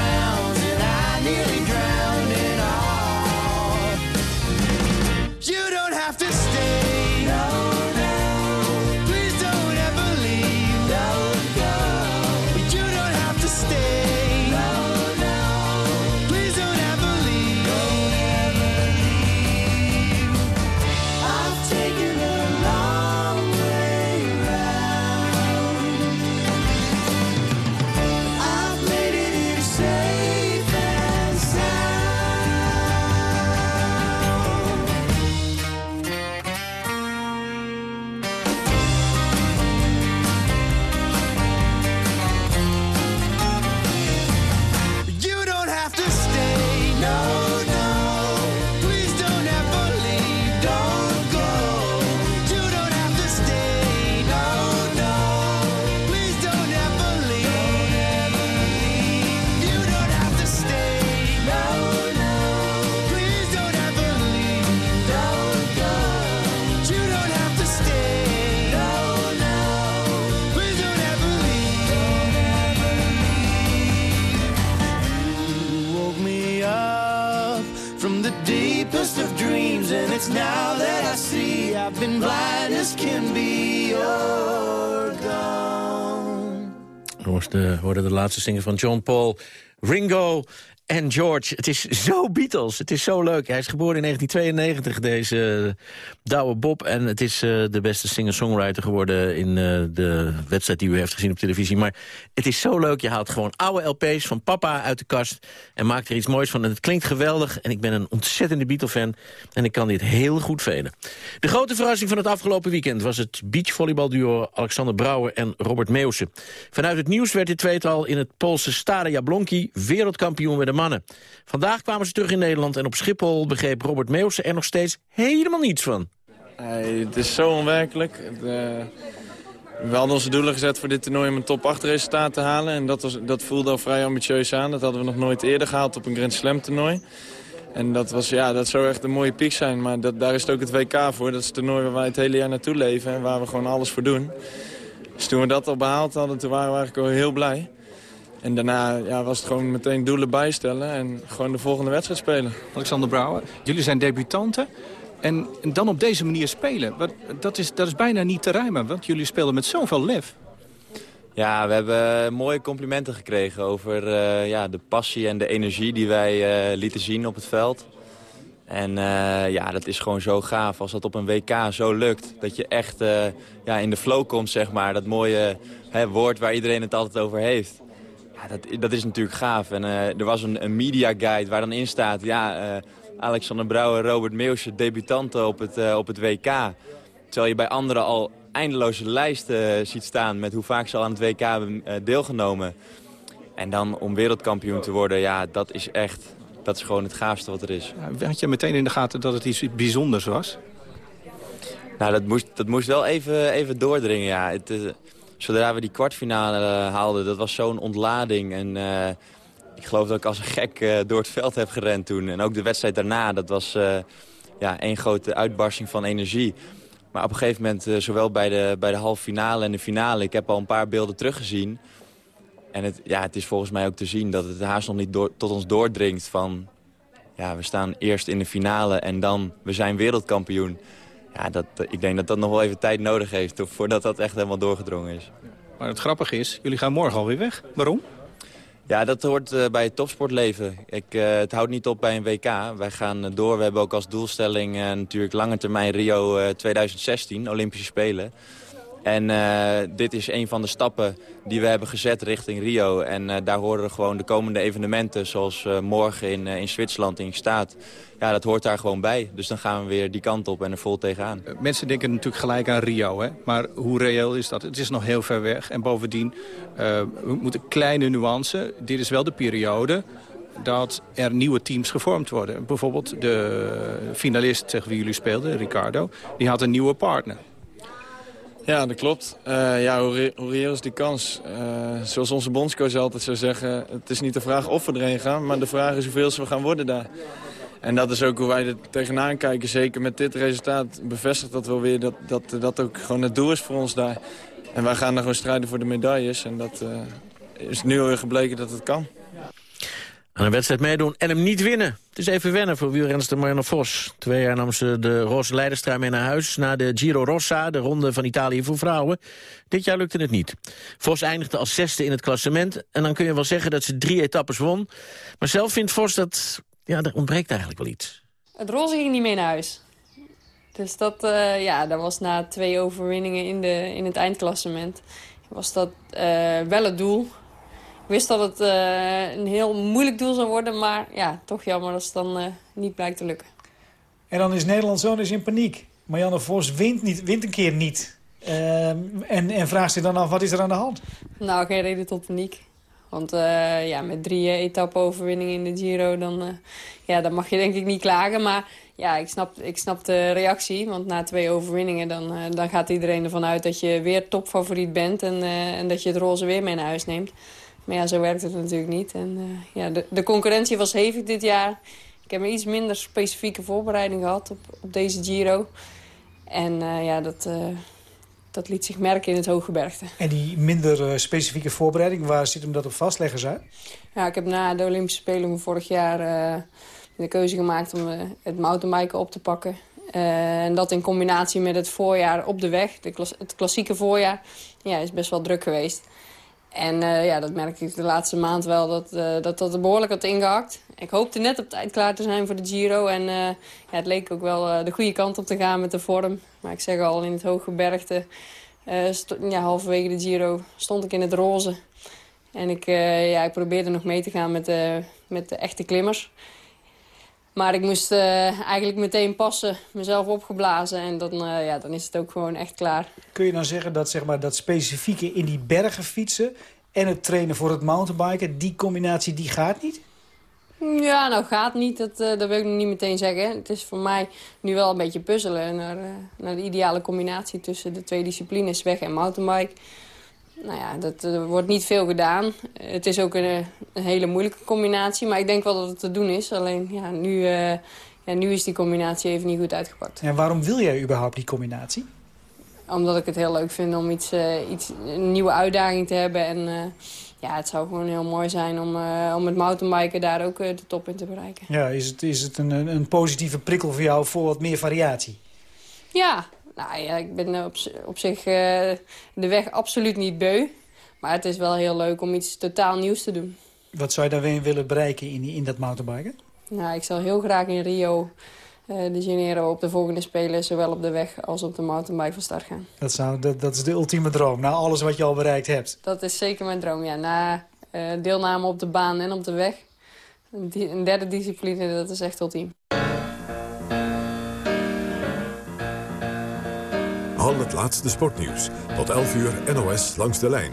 Speaker 12: laatste zinger van John Paul, Ringo en George. Het is zo Beatles. Het is zo leuk. Hij is geboren in 1992, deze Douwe Bob. En het is uh, de beste singer-songwriter geworden in uh, de wedstrijd die u heeft gezien op televisie. Maar het is zo leuk. Je haalt gewoon oude LP's van papa uit de kast en maakt er iets moois van. En het klinkt geweldig. En ik ben een ontzettende Beatle-fan. En ik kan dit heel goed velen. De grote verrassing van het afgelopen weekend was het beachvolleybalduo Alexander Brouwer en Robert Meeuwsen. Vanuit het nieuws werd dit tweetal in het Poolse Stade Jablonki wereldkampioen met de Vandaag kwamen ze terug in Nederland en op Schiphol begreep Robert Meeuwse er nog steeds helemaal niets van.
Speaker 20: Hey, het is zo onwerkelijk. Uh, we hadden onze doelen gezet voor dit toernooi om een top 8 resultaat te halen. En dat, was, dat voelde al vrij ambitieus aan. Dat hadden we nog nooit eerder gehaald op een Grand Slam toernooi. En dat, was, ja, dat zou echt een mooie piek zijn. Maar dat, daar is het ook het WK voor. Dat is het toernooi waar wij het hele jaar naartoe leven en waar we gewoon alles voor doen. Dus toen we dat al behaald hadden, toen waren we eigenlijk al heel blij. En daarna ja, was het gewoon meteen doelen bijstellen en gewoon de volgende wedstrijd spelen.
Speaker 21: Alexander Brouwer, jullie zijn debutanten. En, en dan op deze manier spelen, dat is, dat is bijna niet te rijmen. Want jullie spelen met zoveel lef.
Speaker 22: Ja, we hebben mooie complimenten gekregen over uh, ja, de passie en de energie die wij uh, lieten zien op het veld. En uh, ja, dat is gewoon zo gaaf als dat op een WK zo lukt. Dat je echt ja, in de flow komt, zeg maar. Dat mooie hè, woord waar iedereen het altijd over heeft. Ja, dat, dat is natuurlijk gaaf. En uh, er was een, een media guide waar dan in staat... Ja, uh, Alexander Brouwer, Robert Meeuwse, debutanten op het, uh, op het WK. Terwijl je bij anderen al eindeloze lijsten ziet staan... met hoe vaak ze al aan het WK hebben deelgenomen. En dan om wereldkampioen te worden, ja, dat is echt... Dat is gewoon het gaafste wat er is.
Speaker 21: Ja, had je meteen in de gaten dat het iets bijzonders was?
Speaker 22: Nou, dat moest, dat moest wel even, even doordringen, ja. Het, zodra we die kwartfinale uh, haalden, dat was zo'n ontlading. En uh, ik geloof dat ik als een gek uh, door het veld heb gerend toen. En ook de wedstrijd daarna, dat was ja, één grote uitbarsting van energie. Maar op een gegeven moment, zowel bij de, bij de halve finale en de finale... ik heb al een paar beelden teruggezien. En het, ja, het is volgens mij ook te zien dat het haast nog niet tot ons doordringt van... ja, we staan eerst in de finale en dan, we zijn wereldkampioen. Ja, dat, ik denk dat dat nog wel even tijd nodig heeft voordat dat echt helemaal doorgedrongen is.
Speaker 21: Maar het grappige is, jullie gaan morgen alweer weg. Waarom?
Speaker 22: Ja, dat hoort uh, bij het topsportleven. Ik, uh, het houdt niet op bij een WK. Wij gaan uh, door. We hebben ook als doelstelling natuurlijk lange termijn Rio 2016, Olympische Spelen. En uh, dit is een van de stappen die we hebben gezet richting Rio. En uh, daar horen gewoon de komende evenementen, zoals uh, morgen in, in Zwitserland in staat. Ja, dat hoort daar gewoon bij. Dus dan gaan we weer die kant op en er vol tegenaan.
Speaker 21: Mensen denken natuurlijk gelijk aan Rio, hè? maar hoe reëel is dat? Het is nog heel ver weg. En bovendien, we moeten kleine nuance. Dit is wel de periode dat er nieuwe teams gevormd worden. Bijvoorbeeld de finalist tegen wie jullie speelden, Ricardo, die had een nieuwe partner.
Speaker 20: Ja, dat klopt. Uh, ja, hoe, hoe reëel is die kans? Uh, zoals onze bondscoach altijd zou zeggen... het is niet de vraag of we erheen gaan... maar de vraag is hoeveel ze gaan worden daar. En dat is ook hoe wij er tegenaan kijken. Zeker met dit resultaat bevestigt dat wel weer... dat dat, dat ook gewoon het doel is voor ons daar. En wij gaan daar gewoon strijden voor de medailles. En dat uh, is nu alweer gebleken dat het kan
Speaker 12: aan een wedstrijd meedoen en hem niet winnen. Het is even wennen voor wielrenster Marianne Vos. Twee jaar nam ze de roze leiderstrui mee naar huis... na de Giro Rossa, de ronde van Italië voor vrouwen. Dit jaar lukte het niet. Vos eindigde als zesde in het klassement... en dan kun je wel zeggen dat ze drie etappes won. Maar zelf vindt Vos dat... ja, er ontbreekt eigenlijk wel iets.
Speaker 23: Het roze ging niet mee naar huis. Dus dat, uh, ja, dat was na twee overwinningen in, de, in het eindklassement... was dat uh, wel het doel wist dat het uh, een heel moeilijk doel zou worden. Maar ja, toch jammer als het dan uh, niet blijkt te lukken.
Speaker 24: En dan is Nederland zo eens in paniek. Marianne Vos wint, niet, wint een keer niet. Uh, en, en vraagt zich dan af, wat is er aan de hand?
Speaker 23: Nou, geen reden tot paniek. Want uh, ja, met drie etappe-overwinningen in de Giro... Dan, ja, dan mag je denk ik niet klagen. Maar ja, ik snap, ik snap de reactie. Want na twee overwinningen dan, dan gaat iedereen ervan uit... dat je weer topfavoriet bent en, en dat je het roze weer mee naar huis neemt. Maar ja, zo werkt het natuurlijk niet. En, uh, ja, de, de, concurrentie was hevig dit jaar. Ik heb een iets minder specifieke voorbereiding gehad op, op deze Giro. En uh, ja, dat, uh, dat liet zich merken in het Hooggebergte.
Speaker 24: En die minder specifieke voorbereiding, waar zit hem dat op vast? Leggen
Speaker 23: Ja, ik heb na de Olympische Spelen van vorig jaar de keuze gemaakt om het mountainbiken op te pakken. Eh, en dat in combinatie met het voorjaar op de weg, de klas het klassieke voorjaar, ja, is best wel druk geweest. En uh, ja, dat merk ik de laatste maand wel, dat uh, dat, dat er behoorlijk had ingehakt. Ik hoopte net op tijd klaar te zijn voor de Giro. En uh, ja, het leek ook wel de goede kant op te gaan met de vorm. Maar ik zeg al, in het hoge bergte, ja, halverwege de Giro, stond ik in het roze. En ik, ja, ik probeerde nog mee te gaan met, met de echte klimmers. Maar ik moest uh, eigenlijk meteen passen, mezelf opgeblazen. En dan, uh, ja, dan is het ook gewoon echt klaar.
Speaker 24: Kun je dan zeggen dat zeg maar, dat specifieke in die bergen fietsen... en het trainen voor het mountainbiken, die combinatie die gaat niet?
Speaker 23: Ja, nou gaat niet, dat, uh, dat wil ik nog niet meteen zeggen. Het is voor mij nu wel een beetje puzzelen naar, naar de ideale combinatie... tussen de twee disciplines, weg en mountainbike nou ja, dat, er wordt niet veel gedaan. Het is ook een, een, hele moeilijke combinatie, maar ik denk wel dat het te doen is. Alleen ja, nu, uh, ja, nu is die combinatie even niet goed uitgepakt.
Speaker 24: En waarom wil jij überhaupt die combinatie?
Speaker 23: Omdat ik het heel leuk vind om iets, uh, iets, een nieuwe uitdaging te hebben. En uh, ja, het zou gewoon heel mooi zijn om, om met mountainbiken daar ook de top in te bereiken.
Speaker 24: Ja, is het, is het een, een positieve prikkel voor jou voor wat meer variatie?
Speaker 23: Ja, nou ja, ik ben op, op zich uh, de weg absoluut niet beu. Maar het is wel heel leuk om iets totaal nieuws te doen.
Speaker 24: Wat zou je daar weer willen bereiken in, in dat mountainbiken?
Speaker 23: Nou, ik zal heel graag in Rio uh, de Janeiro op de volgende Spelen... zowel op de weg als op de mountainbike van start gaan.
Speaker 24: Dat, zou, dat, dat is de ultieme droom, na alles wat je al bereikt hebt.
Speaker 23: Dat is zeker mijn droom, ja. Na uh, deelname op de baan en op de weg. Een, een derde discipline, dat is echt ultiem.
Speaker 11: Al het laatste sportnieuws. Tot 11 uur NOS langs de lijn.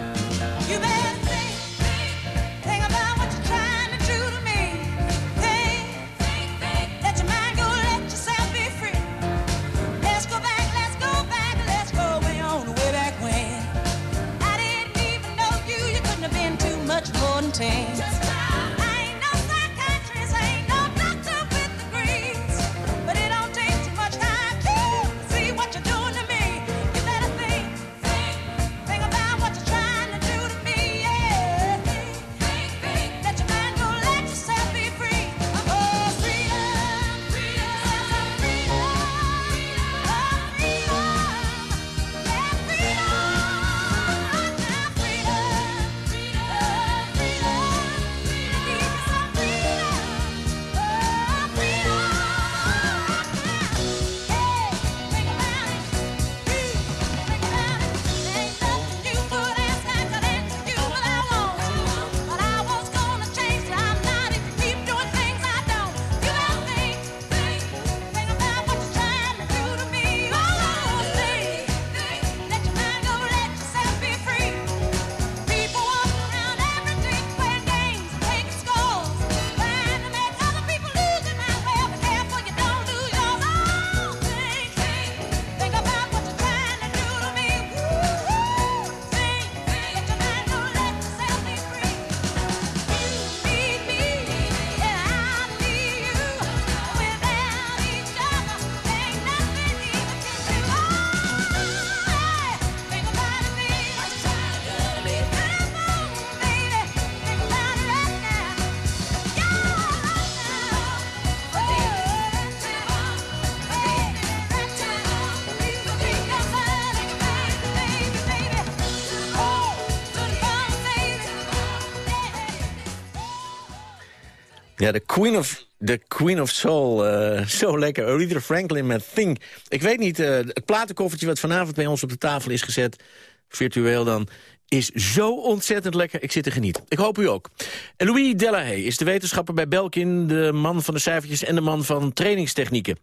Speaker 12: Ja, de Queen of, de Queen of Soul. Uh, zo lekker. Aretha Franklin met Think. Ik weet niet, uh, het platenkoffertje wat vanavond bij ons op de tafel is gezet... virtueel dan, is zo ontzettend lekker. Ik zit te genieten. Ik hoop u ook. Louis Delahaye is de wetenschapper bij Belkin... de man van de cijfertjes en de man van trainingstechnieken.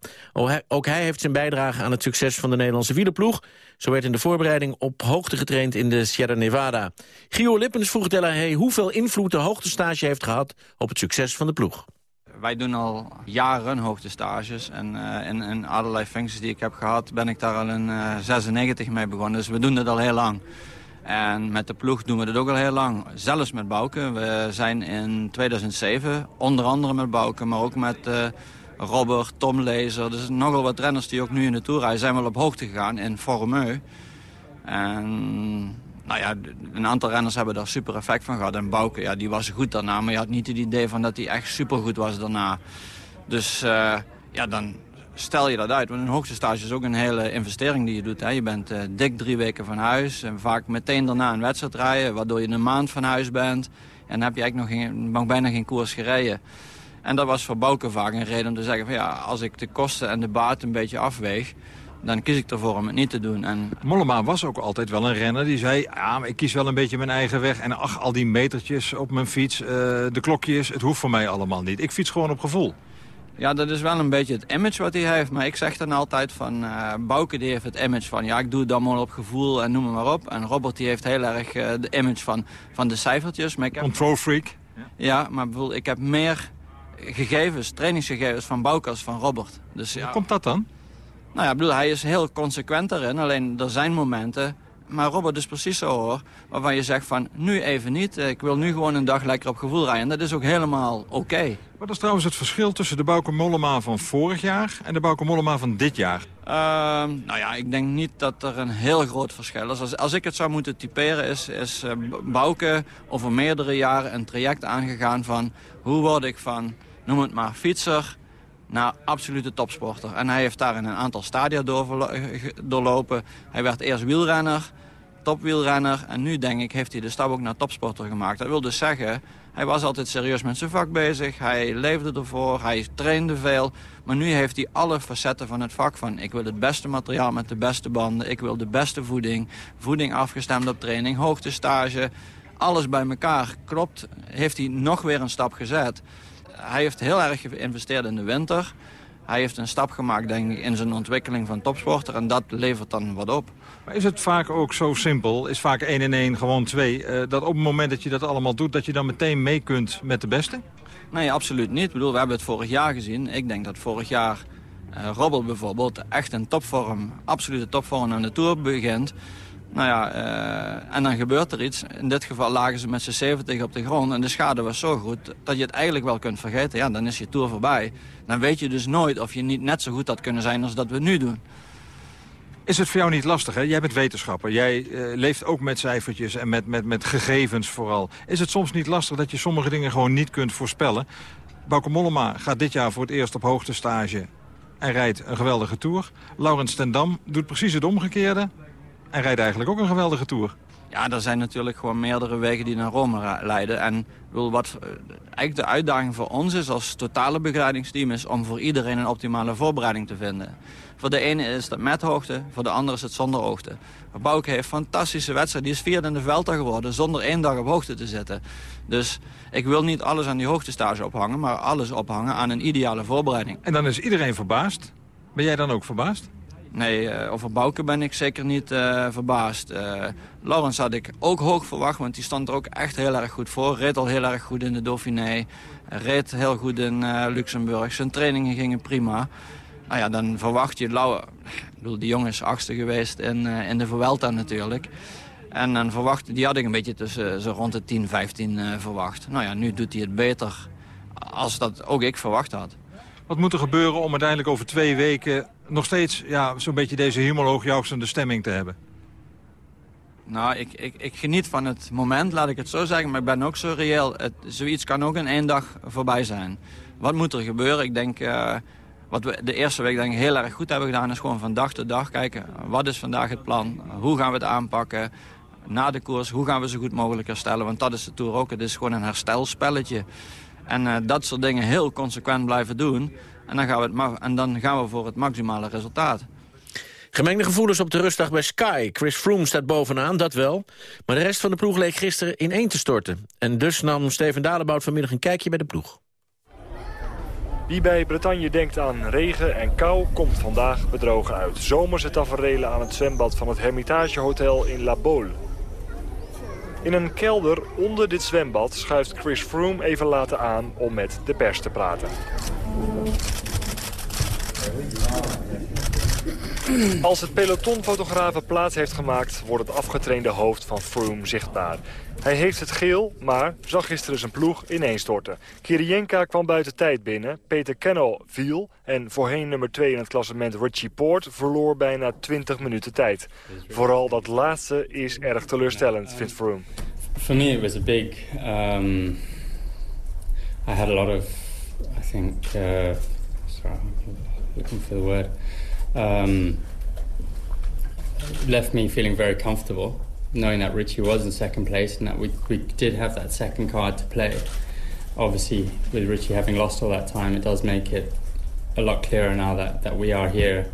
Speaker 12: Ook hij heeft zijn bijdrage aan het succes van de Nederlandse wielerploeg. Zo werd in de voorbereiding op hoogte getraind in de Sierra Nevada. Gio Lippens vroeg Delahaye hoeveel invloed de hoogtestage heeft gehad... op het succes van de ploeg.
Speaker 25: Wij doen al jaren hoogtestages en uh, in, in, allerlei functies die ik heb gehad... ben ik daar al in uh, 96 mee begonnen, dus we doen het al heel lang. En met de ploeg doen we dat ook al heel lang. Zelfs met Bouke. We zijn in 2007, onder andere met Bouke, maar ook met uh, Robert, Tom Lezer. Dus nogal wat renners die ook nu in de Tour rijden, zijn wel op hoogte gegaan in Formeu. En nou ja, een aantal renners hebben daar super effect van gehad. En Bouke, ja, die was goed daarna, maar je had niet het idee van dat hij echt super goed was daarna. Dus uh, ja, dan stel je dat uit. Want een hoogtestage is ook een hele investering die je doet. Hè. Je bent uh, dik drie weken van huis. En vaak meteen daarna een wedstrijd rijden. Waardoor je een maand van huis bent. En heb je eigenlijk nog, geen, bijna geen koers gereden. En dat was voor Bouke vaak een reden om te zeggen van ja, als ik de kosten en de baat een beetje afweeg dan kies ik ervoor om het niet te doen. En...
Speaker 17: Mollema was ook altijd wel een renner die zei... ja, maar ik kies wel een beetje mijn eigen weg. En ach, al die metertjes op mijn fiets, uh, de klokjes... het hoeft voor mij allemaal niet. Ik fiets gewoon op gevoel.
Speaker 25: Ja, dat is wel een beetje het image wat hij heeft. Maar ik zeg dan altijd van... Uh, Bouke die heeft het image van... ja, ik doe het dan maar op gevoel en noem maar op. En Robert die heeft heel erg uh, de image van, van de cijfertjes. Maar ik heb...
Speaker 17: Control freak.
Speaker 25: Ja, maar bijvoorbeeld, ik heb meer gegevens, trainingsgegevens van Bouke als van Robert. Dus, ja,
Speaker 17: Hoe komt dat dan?
Speaker 25: Nou ja, bedoel, hij is heel consequent erin. Alleen er zijn momenten, maar Robert is precies zo hoor... waarvan je zegt van, nu even niet. Ik wil nu gewoon een dag lekker op gevoel rijden. En dat is ook helemaal oké.
Speaker 17: Wat is trouwens het verschil tussen de Bauke Mollema van vorig jaar... en de Bauke Mollema van dit jaar?
Speaker 25: Uh, nou ja, ik denk niet dat er een heel groot verschil is. Als, als ik het zou moeten typeren, is, is uh, Bouke over meerdere jaren een traject aangegaan van... hoe word ik van, noem het maar, fietser naar absolute topsporter. En hij heeft daar in een aantal stadia doorlopen. Hij werd eerst wielrenner, topwielrenner. En nu, denk ik, heeft hij de stap ook naar topsporter gemaakt. Dat wil dus zeggen, hij was altijd serieus met zijn vak bezig. Hij leefde ervoor, hij trainde veel. Maar nu heeft hij alle facetten van het vak. Van ik wil het beste materiaal met de beste banden. Ik wil de beste voeding. Voeding afgestemd op training, hoogtestage. Alles bij elkaar klopt. Heeft hij nog weer een stap gezet hij heeft heel erg geïnvesteerd in de winter. Hij heeft een stap gemaakt denk ik, in zijn ontwikkeling van topsporter. En dat levert dan wat op.
Speaker 17: Maar is het vaak ook zo simpel, is vaak 1 en 1 gewoon 2... Uh, dat op het moment dat je dat allemaal doet, dat je dan meteen mee kunt met de beste?
Speaker 25: Nee, absoluut niet. Ik bedoel, we hebben het vorig jaar gezien. Ik denk dat vorig jaar uh, bijvoorbeeld echt een topvorm, absolute topvorm aan de Tour begint. Nou ja, uh, en dan gebeurt er iets. In dit geval lagen ze met z'n 70 op de grond en de schade was zo goed dat je het eigenlijk wel kunt vergeten. Ja, dan is je tour voorbij. Dan weet je dus nooit of je niet net zo goed had kunnen zijn als dat we nu doen.
Speaker 17: Is het voor jou niet lastig, hè? Jij bent wetenschapper. Jij uh, leeft ook met cijfertjes en met, met, met gegevens vooral. Is het soms niet lastig dat je sommige dingen gewoon niet kunt voorspellen? Bauke Mollema gaat dit jaar voor het eerst op hoogtestage en rijdt een geweldige tour. Laurens ten Dam doet precies het omgekeerde en rijdt eigenlijk ook een geweldige Tour.
Speaker 25: Ja, er zijn natuurlijk gewoon meerdere wegen die naar Rome leiden. En wat eh, eigenlijk de uitdaging voor ons is als totale begeleidingsteam... is om voor iedereen een optimale voorbereiding te vinden. Voor de ene is dat met hoogte, voor de andere is het zonder hoogte. Bouke heeft een fantastische wedstrijd. Die is vierde in de Velta geworden zonder één dag op hoogte te zitten. Dus ik wil niet alles aan die hoogtestage ophangen... maar alles ophangen aan een ideale voorbereiding.
Speaker 17: En dan is iedereen verbaasd. Ben jij dan ook verbaasd?
Speaker 25: Nee, uh, over Bouke ben ik zeker niet uh, verbaasd. Uh, Laurens had ik ook hoog verwacht, want die stond er ook echt heel erg goed voor. Reed al heel erg goed in de Dauphiné. Reed heel goed in Luxemburg. Zijn trainingen gingen prima. Nou ja, dan verwacht je Lauwer... Ik bedoel, die jongen is achtste geweest in, in de Vuelta natuurlijk. En dan verwacht, die had ik een beetje tussen zo rond de 10, 15 verwacht. Nou ja, nu doet hij het beter als dat ook ik verwacht had.
Speaker 17: Wat moet er gebeuren om uiteindelijk over twee weken nog steeds ja, zo'n beetje deze hemelhoogjoustende stemming te hebben?
Speaker 25: Nou, ik, ik, ik geniet van het moment, laat ik het zo zeggen. Maar ik ben ook zo reëel. Het, zoiets kan ook in één dag voorbij zijn. Wat moet er gebeuren? Ik denk... Uh, wat we de eerste week denk ik heel erg goed hebben gedaan... is gewoon van dag tot dag kijken. Wat is vandaag het plan? Hoe gaan we het aanpakken? Na de koers, hoe gaan we zo goed mogelijk herstellen? Want dat is de Tour ook. Het is gewoon een herstelspelletje. En uh, dat soort dingen heel consequent blijven doen... En dan, gaan we het en dan gaan we voor het maximale resultaat.
Speaker 12: Gemengde gevoelens op de rustdag bij Sky. Chris Froome staat bovenaan, dat wel. Maar de rest van de ploeg leek gisteren ineen te storten. En dus nam Steven Dalebout vanmiddag een kijkje bij de ploeg.
Speaker 26: Wie bij Bretagne denkt aan regen en kou, komt vandaag bedrogen uit. Zomerse taferelen aan het zwembad van het Hermitage Hotel in La Baule. In een kelder onder dit zwembad schuift Chris Froome even later aan om met de pers te praten. Als het pelotonfotografen plaats heeft gemaakt... wordt het afgetrainde hoofd van Froome zichtbaar. Hij heeft het geel, maar zag gisteren zijn ploeg ineenstorten. Kirienka kwam buiten tijd binnen, Peter Kennel viel... en voorheen nummer 2 in het klassement Richie Poort verloor bijna 20 minuten tijd. Vooral dat laatste is erg teleurstellend, vindt Froome.
Speaker 14: For me was a big... Um, I had a lot of, I think... Uh, sorry, looking for the word. Um, left me feeling very comfortable, knowing that Richie was in second place and that we, we did have that second card to play. Obviously, with Richie having lost all that time, it does make it a lot clearer now that, that we are here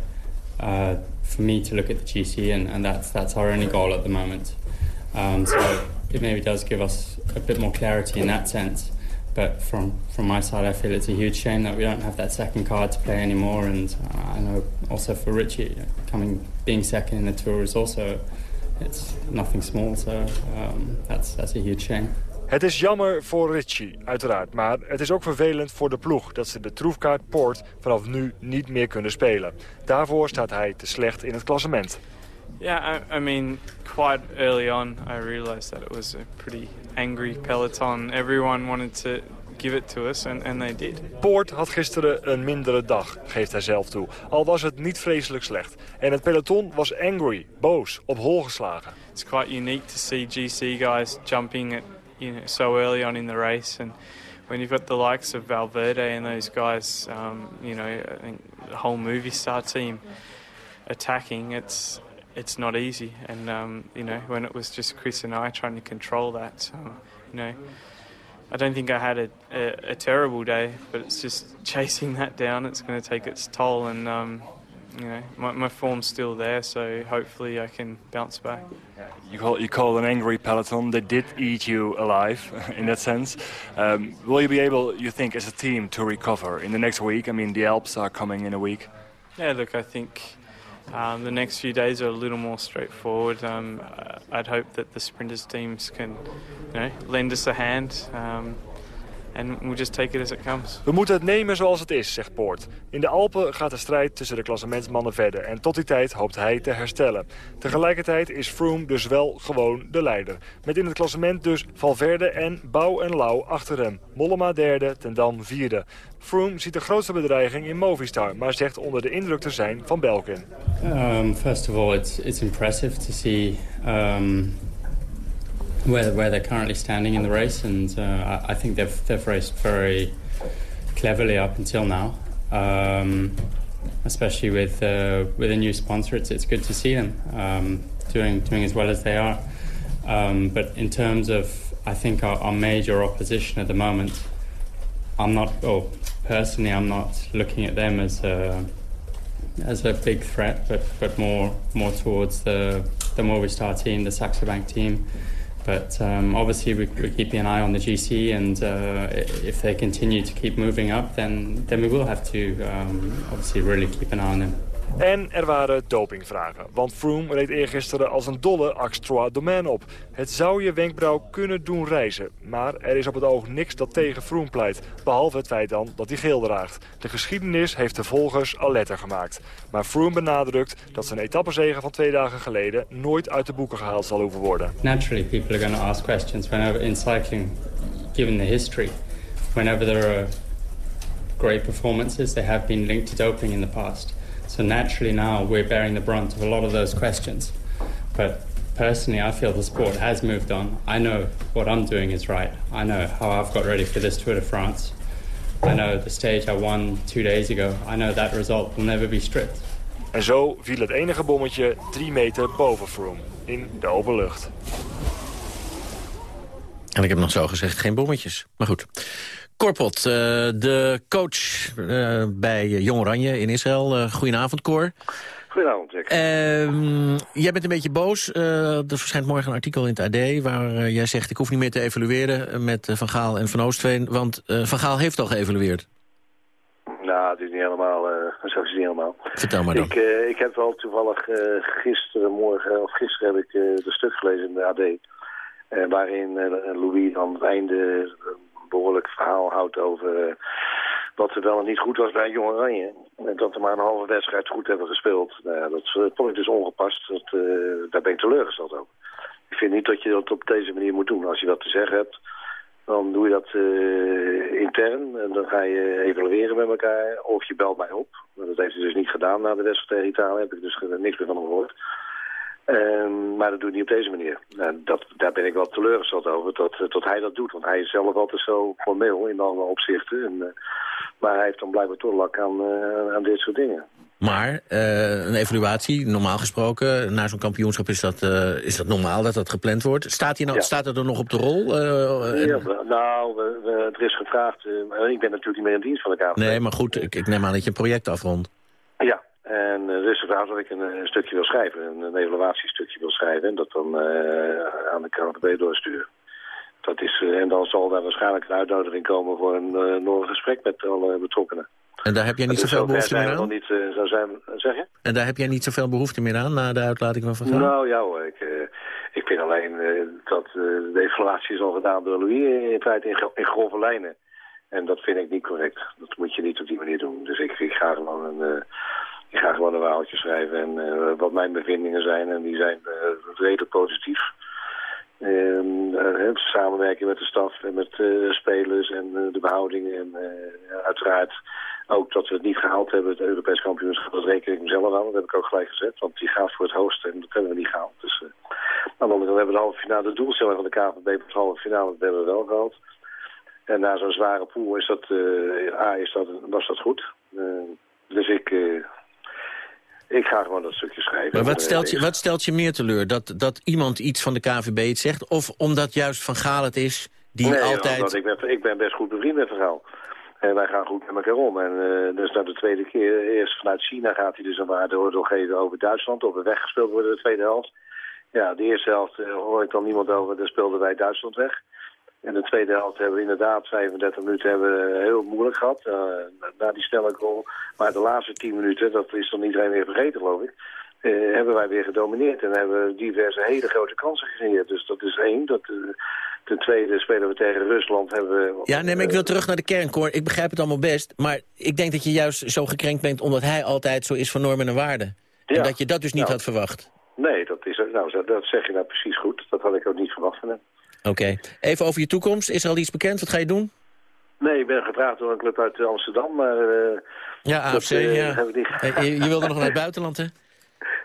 Speaker 14: uh, for me to look at the GC, and, and that's, that's our only goal at the moment. Um, so it maybe does give us a bit more clarity in that sense. But from, from my side, I feel it's a huge shame that we don't have that second card to play anymore. And uh, I know also for Richie, coming being second in the tour is also it's nothing small. So um, that's that's a huge shame.
Speaker 26: Het is jammer voor Richie, uiteraard. Maar het is ook vervelend voor de ploeg dat ze de troefkaart Poort vanaf nu niet meer kunnen spelen. Daarvoor staat hij te slecht in het klassement.
Speaker 27: Yeah, I, I mean, quite early on, I realized that it was a pretty angry peloton. Everyone wanted to give it to us, and, and they did.
Speaker 26: Poort had gisteren een mindere dag, geeft hij zelf toe. Al was het niet vreselijk slecht. En het peloton was angry, boos, op hol geslagen.
Speaker 27: It's quite unique to see GC guys jumping at, you know, so early on in the race. And when you've got the likes of Valverde and those guys, um, you know, I think the whole movie star team attacking, it's it's not easy. And um, you know, when it was just Chris and I trying to control that, um, you know, I don't think I had a, a, a, terrible day, but it's just chasing that down. It's going to take its toll, and um, you know, my, my, form's still there, so hopefully I can bounce back.
Speaker 26: You call you call an angry peloton. They did eat you alive, in that sense. Um, will you be able, you think, as a team, to recover in the next week? I mean, the Alps are coming in a week.
Speaker 27: Yeah, look, I think um, the next few days are a little more straightforward. Um, I'd hope that the sprinters teams can, you know, lend us a hand. Um, and we'll just take it as it comes.
Speaker 26: We moeten het nemen zoals het is, zegt Poort. In de Alpen gaat de strijd tussen de klassementsmannen verder. En tot die tijd hoopt hij te herstellen. Tegelijkertijd is Froome dus wel gewoon de leider. Met in het klassement dus Valverde en Bouw en Lau achter hem. Mollema derde, Ten Dam vierde. Froome ziet de grootste bedreiging in Movistar, maar zegt onder de indruk te zijn van Belkin.
Speaker 14: Um, first of all, it's, it's impressive to see um, where, where they're currently standing in the race, and uh, I, I, think they've, they've raced very cleverly up until now. Um, especially with uh, with a new sponsor, it's, it's good to see them um, doing doing as well as they are. Um, but in terms of, I think our, our major opposition at the moment, I'm not. Oh, personally, I'm not looking at them as a as a big threat, but but more more towards the the Movistar team, the Saxo Bank team. But um, obviously, we, we're keeping an eye on the GC, and uh, if they continue to keep moving up, then then we will have to um, obviously really keep an eye on them.
Speaker 26: En er waren dopingvragen, want Froome reed eergisteren als een dolle Axe Domaine op. Het zou je wenkbrauw kunnen doen reizen, maar er is op het oog niks dat tegen Froome pleit. Behalve het feit dan dat hij geel draagt. De geschiedenis heeft de volgers al letter gemaakt. Maar Froome benadrukt dat zijn etappezegen van twee dagen geleden nooit uit de boeken gehaald zal hoeven worden.
Speaker 14: Naturally people are going to ask questions whenever in cycling, given the history, whenever there are great performances, they have been linked to doping in the past. So naturally now we're bearing the brunt of a lot of those questions. But personally, I feel the sport has moved on. I know what I'm doing is right. I know how I've got ready for this Tour de France. I know the stage I won two days ago. I know that result will never be stripped.
Speaker 26: En zo viel het enige bommetje drie meter boven Froome, in de open lucht.
Speaker 12: En ik heb nog zo gezegd, geen bommetjes. Maar goed. Korpot, uh, de coach uh, bij Jong Oranje in Israël. Uh, goedenavond, Cor.
Speaker 28: Goedenavond, Jack.
Speaker 12: Ehm, jij bent een beetje boos. er verschijnt morgen een artikel in het AD... waar jij zegt, ik hoef niet meer te evalueren met Van Gaal en Van Oostveen... want Van Gaal heeft al geëvalueerd.
Speaker 28: Nou, het is niet helemaal, zo is het niet helemaal.
Speaker 12: Vertel maar dan.
Speaker 28: Ik, ik heb wel toevallig gisteren, morgen, of gisteren heb ik de stuk gelezen in de AD... waarin Louis aan het einde behoorlijk verhaal houdt over uh, wat er wel en niet goed was bij Jong Oranje. En dat we maar een halve wedstrijd goed hebben gespeeld. Nou dat vond ik dus ongepast. Dat, uh, daar ben ik teleurgesteld ook. Ik vind niet dat je dat op deze manier moet doen. Als je wat te zeggen hebt, dan doe je dat intern. En dan ga je evalueren met elkaar. Of je belt mij op. Dat heeft hij dus niet gedaan na de wedstrijd tegen Italië. Heb ik dus niks meer van hem gehoord. Ehm, maar dat doet hij niet op deze manier. Nou, dat, daar ben ik wel teleurgesteld over, dat, eh, dat hij dat doet. Want hij is zelf altijd zo formeel in alle opzichten. En, eh, maar hij heeft dan blijkbaar toch lak aan, eh, aan dit soort dingen.
Speaker 12: Maar eh, een evaluatie, normaal gesproken, na zo'n kampioenschap is dat, eh, is dat normaal dat dat gepland wordt. Staat, hij nou,
Speaker 28: Ja.
Speaker 12: staat er nog op de rol? Eh,
Speaker 28: Ja, nou, we, we- er is gevraagd... eh, ik ben natuurlijk niet meer in dienst van de KVB.
Speaker 12: nee, maar goed, ik, ik neem aan dat je een project afrondt.
Speaker 28: Ja, en eh, is gevraagd dat ik een, een stukje wil schrijven. Een, een evaluatiestukje wil schrijven. En dat dan eh, aan de KVB doorsturen. Dat is, eh, en dan zal daar waarschijnlijk een uitnodiging komen voor een eh, nog een gesprek met alle betrokkenen.
Speaker 12: En daar heb jij niet
Speaker 28: Dus
Speaker 12: zoveel behoefte meer aan?
Speaker 28: niet, eh, zo zijn zeg je?
Speaker 12: En daar heb jij niet zoveel behoefte meer aan, na de uitlating van Van?
Speaker 28: Nou ja hoor, ik, eh, ik vind alleen eh, dat eh, de evaluatie is al gedaan door Louis eh, in feite in, in grove lijnen. En dat vind ik niet correct. Dat moet je niet op die manier doen. Dus ik, ik ga gewoon een... ik ga gewoon een verhaaltje schrijven en eh, wat mijn bevindingen zijn. En die zijn eh, redelijk positief. Ehm, eh, samenwerking met de staf en met spelers en de behoudingen. En uiteraard ook dat we het niet gehaald hebben, het Europees kampioenschap. Dat reken ik mezelf aan, dat heb ik ook gelijk gezet. Want die gaat voor het hoogste en dat hebben we niet gehaald. Dus, kant hebben we de halve finale, de doelstelling van de KVB voor de halve finale, dat hebben we wel gehaald. En na zo'n zware pool is dat, A, is dat, was dat goed. Dus ik, ik ga gewoon dat stukje schrijven.
Speaker 12: Maar wat
Speaker 28: Eh,
Speaker 12: stelt, je, wat stelt je meer teleur? Dat, dat iemand iets van de KVB zegt? Of omdat juist Van Gaal het is die
Speaker 28: nee,
Speaker 12: altijd...
Speaker 28: want ik ben, ik ben best goed bevriend met verhaal. En wij gaan goed met elkaar om. En eh, dus na de tweede keer, eerst vanuit China gaat hij dus een waardeoordeel geven over Duitsland. Of er weggespeeld worden de tweede helft. Ja, de eerste helft eh, hoor ik dan niemand over, daar speelden wij Duitsland weg. En de tweede helft hebben we inderdaad 35 minuten hebben we heel moeilijk gehad. eh, na die snelle goal. Maar de laatste 10 minuten, dat is dan iedereen weer vergeten geloof ik. eh, hebben wij weer gedomineerd en hebben we diverse hele grote kansen gecreëerd. Dus dat is één. Dat, eh, ten tweede spelen we tegen Rusland. Hebben we,
Speaker 12: Ja, nee, maar ik wil terug naar de kernkoor. Ik begrijp het allemaal best. Maar ik denk dat je juist zo gekrenkt bent... omdat hij altijd zo is van normen en waarden. En dat je dat dus niet
Speaker 28: Nou.
Speaker 12: had verwacht.
Speaker 28: Nee, dat, is, nou, dat zeg je nou precies goed. Dat had ik ook niet verwacht van hem.
Speaker 12: Oké. Even over je toekomst. Is er al iets bekend? Wat ga je doen?
Speaker 28: Nee, ik ben gevraagd door een club uit Amsterdam, maar... eh,
Speaker 12: Ja,
Speaker 28: dat,
Speaker 12: AFC,
Speaker 28: eh,
Speaker 12: ja.
Speaker 28: heb ik niet.
Speaker 12: Eh, Je, je wilde nog naar het buitenland, hè?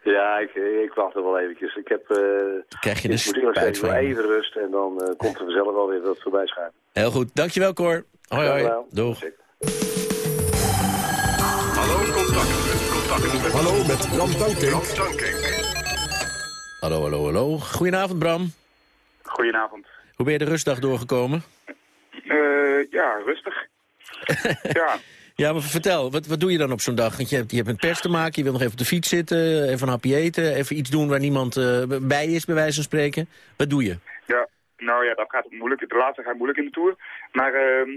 Speaker 28: Ja, ik, ik wacht er wel eventjes. Ik heb... eh
Speaker 12: krijg je dus
Speaker 28: moet
Speaker 12: van.
Speaker 28: even rust en dan eh, komt er vanzelf wel weer wat voorbij schuiven.
Speaker 12: Heel goed. Dankjewel, Cor. Hoi, hoi. Doeg.
Speaker 11: Hallo, met Bram Tankink.
Speaker 12: Hallo, hallo, hallo. Goedenavond, Bram.
Speaker 29: Goedenavond.
Speaker 12: Hoe ben je de rustdag doorgekomen?
Speaker 29: Eh, ja, rustig. ja,
Speaker 12: Ja, maar vertel, wat, wat doe je dan op zo'n dag? Want je hebt, je hebt een pers te maken, je wil nog even op de fiets zitten... even een hapje eten, even iets doen waar niemand eh, bij is, bij wijze van spreken. Wat doe je?
Speaker 29: ja, nou ja, dat gaat moeilijk. De laatste gaat moeilijk in de Tour. Maar ehm,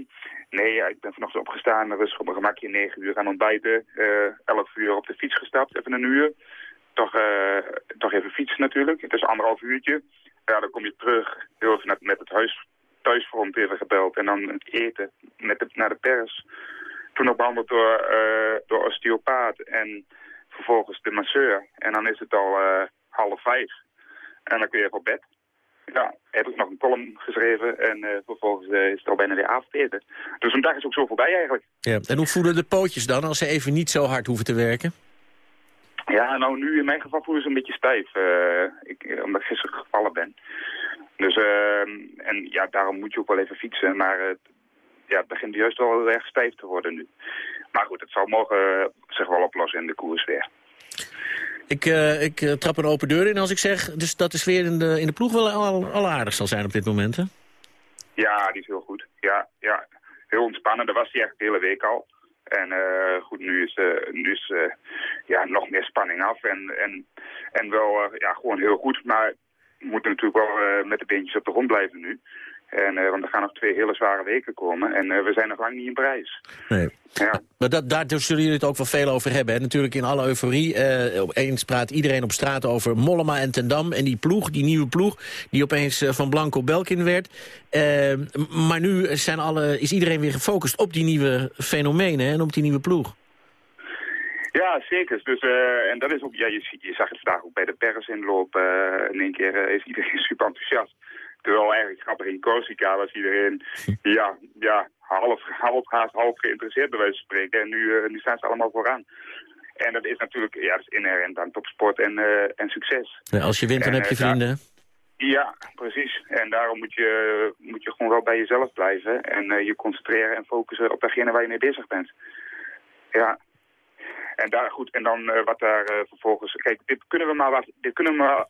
Speaker 29: nee, ja, ik ben vanochtend opgestaan, rustig op mijn gemakje, 9 uur gaan ontbijten. eh 11 uur op de fiets gestapt, even een uur. Toch, eh, toch even fietsen natuurlijk. Het is anderhalf uurtje. Ja, dan kom je terug, heel even met, het huis, thuisfront even gebeld. En dan het eten met de, naar de pers. Toen nog behandeld door, eh door osteopaat en vervolgens de masseur. En dan is het al eh, half vijf. En dan kun je even op bed. Ja, heb ik nog een column geschreven en eh, vervolgens is het al bijna weer avondeten. Dus een dag is ook zo voorbij eigenlijk.
Speaker 12: Ja. En hoe voelen de pootjes dan als ze even niet zo hard hoeven te werken?
Speaker 29: Ja, nou nu in mijn geval voelen ze een beetje stijf, ik, omdat ik gisteren gevallen ben. Ehm, en ja, daarom moet je ook wel even fietsen, maar eh, ja, het begint juist wel erg stijf te worden nu. Maar goed, het zal morgen eh, zich wel oplossen in de koers weer.
Speaker 12: Ik, eh, ik trap een open deur in als ik zeg dus dat de sfeer in de, in de ploeg wel al, alleraardig zal zijn op dit moment. Hè?
Speaker 29: Ja, die is heel goed. Ja, ja. heel ontspannen. Dat was hij echt de hele week al. En goed, nu is, nu is ja, nog meer spanning af. En, en, en wel ja, gewoon heel goed. Maar moeten natuurlijk wel eh, met de beentjes op de grond blijven nu. En, eh, want er gaan nog twee hele zware weken komen. En eh, we zijn nog lang niet in Parijs.
Speaker 12: Nee.
Speaker 29: Ja.
Speaker 12: Maar dat, daar zullen jullie het ook wel veel over hebben. Hè? Natuurlijk in alle euforie. opeens praat iedereen op straat over Mollema en Tendam. En die ploeg, die nieuwe ploeg, die opeens van Blanco Belkin werd. Maar nu zijn alle, is iedereen weer gefocust op die nieuwe fenomenen hè, en op die nieuwe ploeg.
Speaker 29: Ja, zeker. Dus, eh, en dat is ook, ja, je, zag het vandaag ook bij de persinloop. eh in één keer eh, is iedereen super enthousiast. Terwijl eigenlijk grappig in Corsica was iedereen ja, ja, half, half haast half geïnteresseerd bij wijze van spreken. En nu, nu staan ze allemaal vooraan. En dat is natuurlijk ja, dat is inherent aan topsport en, en succes.
Speaker 12: Ja, als je wint, dan
Speaker 29: En,
Speaker 12: heb je
Speaker 29: daar-
Speaker 12: vrienden.
Speaker 29: Ja, precies. En daarom moet je, moet je gewoon wel bij jezelf blijven. En je concentreren en focussen op degene waar je mee bezig bent. Ja. En daar goed. En dan eh, wat daar eh, vervolgens. Kijk, dit kunnen we maar wat. Dit kunnen we maar,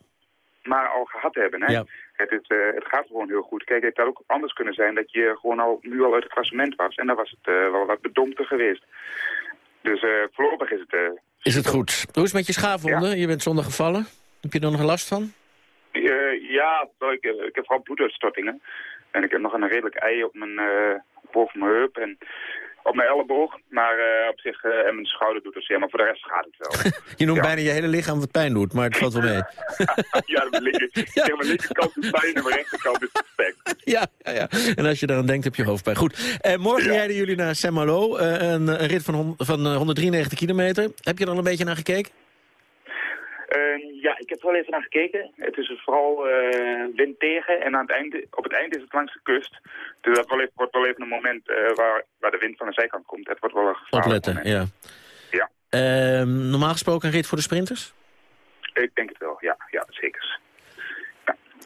Speaker 29: maar al gehad hebben. Hè?
Speaker 12: Ja.
Speaker 29: Het, is, eh, het gaat gewoon heel goed. Kijk, het had ook anders kunnen zijn dat je gewoon al nu al uit het klassement was. En dan was het wel wat bedompter geweest. Dus voorlopig is het.
Speaker 12: Is het goed? Hoe is het met je schaafwonden? Je bent zondag gevallen. Heb je er nog last van?
Speaker 29: Ja, ik, ik heb vooral bloeduitstortingen. En ik heb nog een redelijk ei op mijn, boven mijn heup en op mijn elleboog. Maar eh, op zich, eh, en mijn schouder doet het zeer, maar voor de rest gaat het wel.
Speaker 12: Je noemt
Speaker 29: Ja.
Speaker 12: bijna je hele lichaam wat pijn doet, maar het valt wel mee.
Speaker 29: ja, mijn, linker, zeg, mijn linkerkant is pijn en mijn rechterkant is perfect.
Speaker 12: ja, ja, ja. En als je daaraan denkt, heb je hoofdpijn. Goed. Eh, morgen rijden jullie naar Saint-Malo. een, een rit van, hon- van eh, 193 kilometer. Heb je er al een beetje naar gekeken?
Speaker 29: Eh, ja, ik heb er wel even naar gekeken. Het is dus vooral eh, wind tegen en aan het einde, op het eind is het langs de kust. Dus dat wel even, wordt wel even een moment eh, waar, waar de wind van de zijkant komt. Het wordt wel een gevaarlijk
Speaker 12: Opletten,
Speaker 29: moment.
Speaker 12: ja.
Speaker 29: Ja.
Speaker 12: Ehm, normaal gesproken een rit voor de sprinters?
Speaker 29: Ik denk het wel, ja, ja zeker.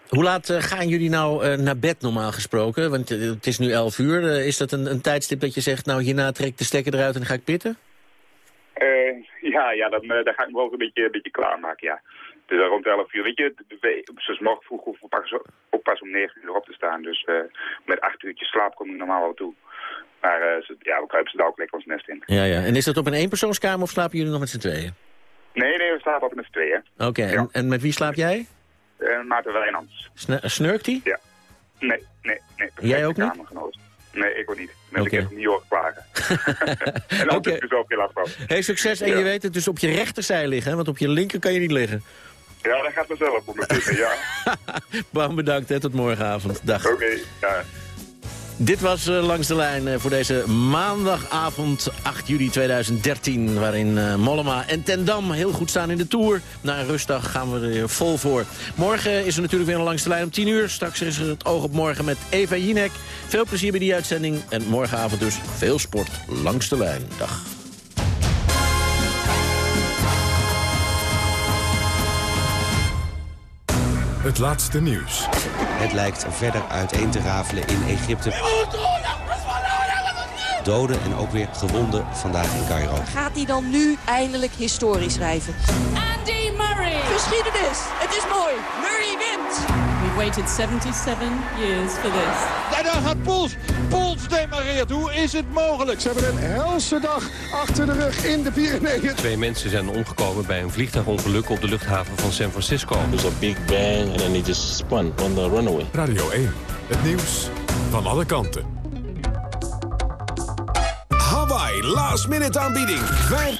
Speaker 12: Hoe laat eh, gaan jullie nou naar bed normaal gesproken? Want het is nu 11 uur. Is dat een, een tijdstip dat je zegt, nou hierna trek ik de stekker eruit en dan ga ik pitten?
Speaker 29: Ja, ja dan, eh, dan ga ik me wel een beetje, een beetje klaarmaken, ja. Dus rond 11 uur, weet je, zoals morgen vroeg hoef ik pas, ook pas om 9 uur op te staan. Dus eh, met 8 uurtjes slaap kom ik normaal wel toe. Maar eh, ze- ja, we kruipen ze daar ook lekker ons nest in.
Speaker 12: Ja, ja. En is dat op een eenpersoonskamer of slapen jullie nog met z'n tweeën?
Speaker 29: Nee, nee, we slapen altijd met z'n tweeën.
Speaker 12: Oké, en, en met wie slaap jij?
Speaker 29: Uh, Maarten Wijnands.
Speaker 12: Sne- snurkt hij?
Speaker 29: Ja. Nee, nee, nee.
Speaker 12: Jij ook niet?
Speaker 29: Nee, ik ook niet. Nee,
Speaker 12: Oké.
Speaker 29: Ik heb hem niet horen klagen. en dan heb ik dus ook heel van.
Speaker 12: Hey, succes. En
Speaker 29: Ja.
Speaker 12: je weet het dus op je rechterzij liggen, hè? want op je linker kan je niet liggen.
Speaker 29: Ja, dat gaat vanzelf op mijn kussen, ja.
Speaker 12: Bram, bedankt. Hè. Tot morgenavond. Dag.
Speaker 29: Oké, ja.
Speaker 12: Dit was eh, Langs de Lijn eh, voor deze maandagavond 8 juli 2013... waarin eh, Mollema en Ten Dam heel goed staan in de Tour. Na een rustdag gaan we er vol voor. Morgen is er natuurlijk weer een Langs de Lijn om 10 uur. Straks is er het oog op morgen met Eva Jinek. Veel plezier bij die uitzending. En morgenavond dus veel sport Langs de Lijn. Dag.
Speaker 11: Het laatste nieuws.
Speaker 30: Het lijkt verder uiteen te rafelen in Egypte. Doden en ook weer gewonden vandaag in Cairo.
Speaker 31: Gaat hij dan nu eindelijk historie schrijven?
Speaker 32: Andy Murray.
Speaker 31: Geschiedenis. Het is mooi. Murray wint.
Speaker 32: We waited 77 years for this.
Speaker 33: En daar gaat Poels. Poels demareert. Hoe is het mogelijk? Ze hebben een helse dag achter de rug in de Pyreneeën.
Speaker 34: Twee mensen zijn omgekomen bij een vliegtuigongeluk op de luchthaven van San Francisco. Was a big bang and then it just spun on the runaway.
Speaker 11: Radio 1. Het nieuws van alle kanten.
Speaker 35: Hawaii, last minute aanbieding. Wij...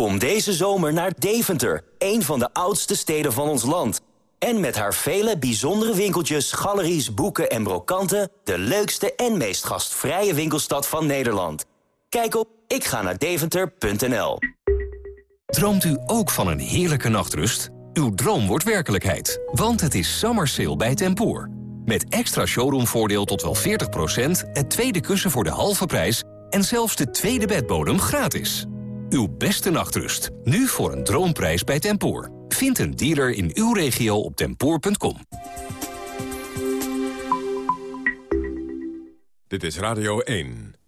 Speaker 36: Kom deze zomer naar Deventer, een van de oudste steden van ons land. En met haar vele bijzondere winkeltjes, galeries, boeken en brokanten... de leukste en meest gastvrije winkelstad van Nederland. Kijk op ikga-naar-deventer.nl.
Speaker 37: Droomt u ook van een heerlijke nachtrust? Uw droom wordt werkelijkheid, want het is summer sale bij Tempoor. Met extra showroomvoordeel tot wel 40%, het tweede kussen voor de halve prijs... en zelfs de tweede bedbodem gratis. Uw beste nachtrust, nu voor een droomprijs bij Tempoor. Vind een dealer in uw regio op tempoor.com.
Speaker 11: Dit is Radio 1.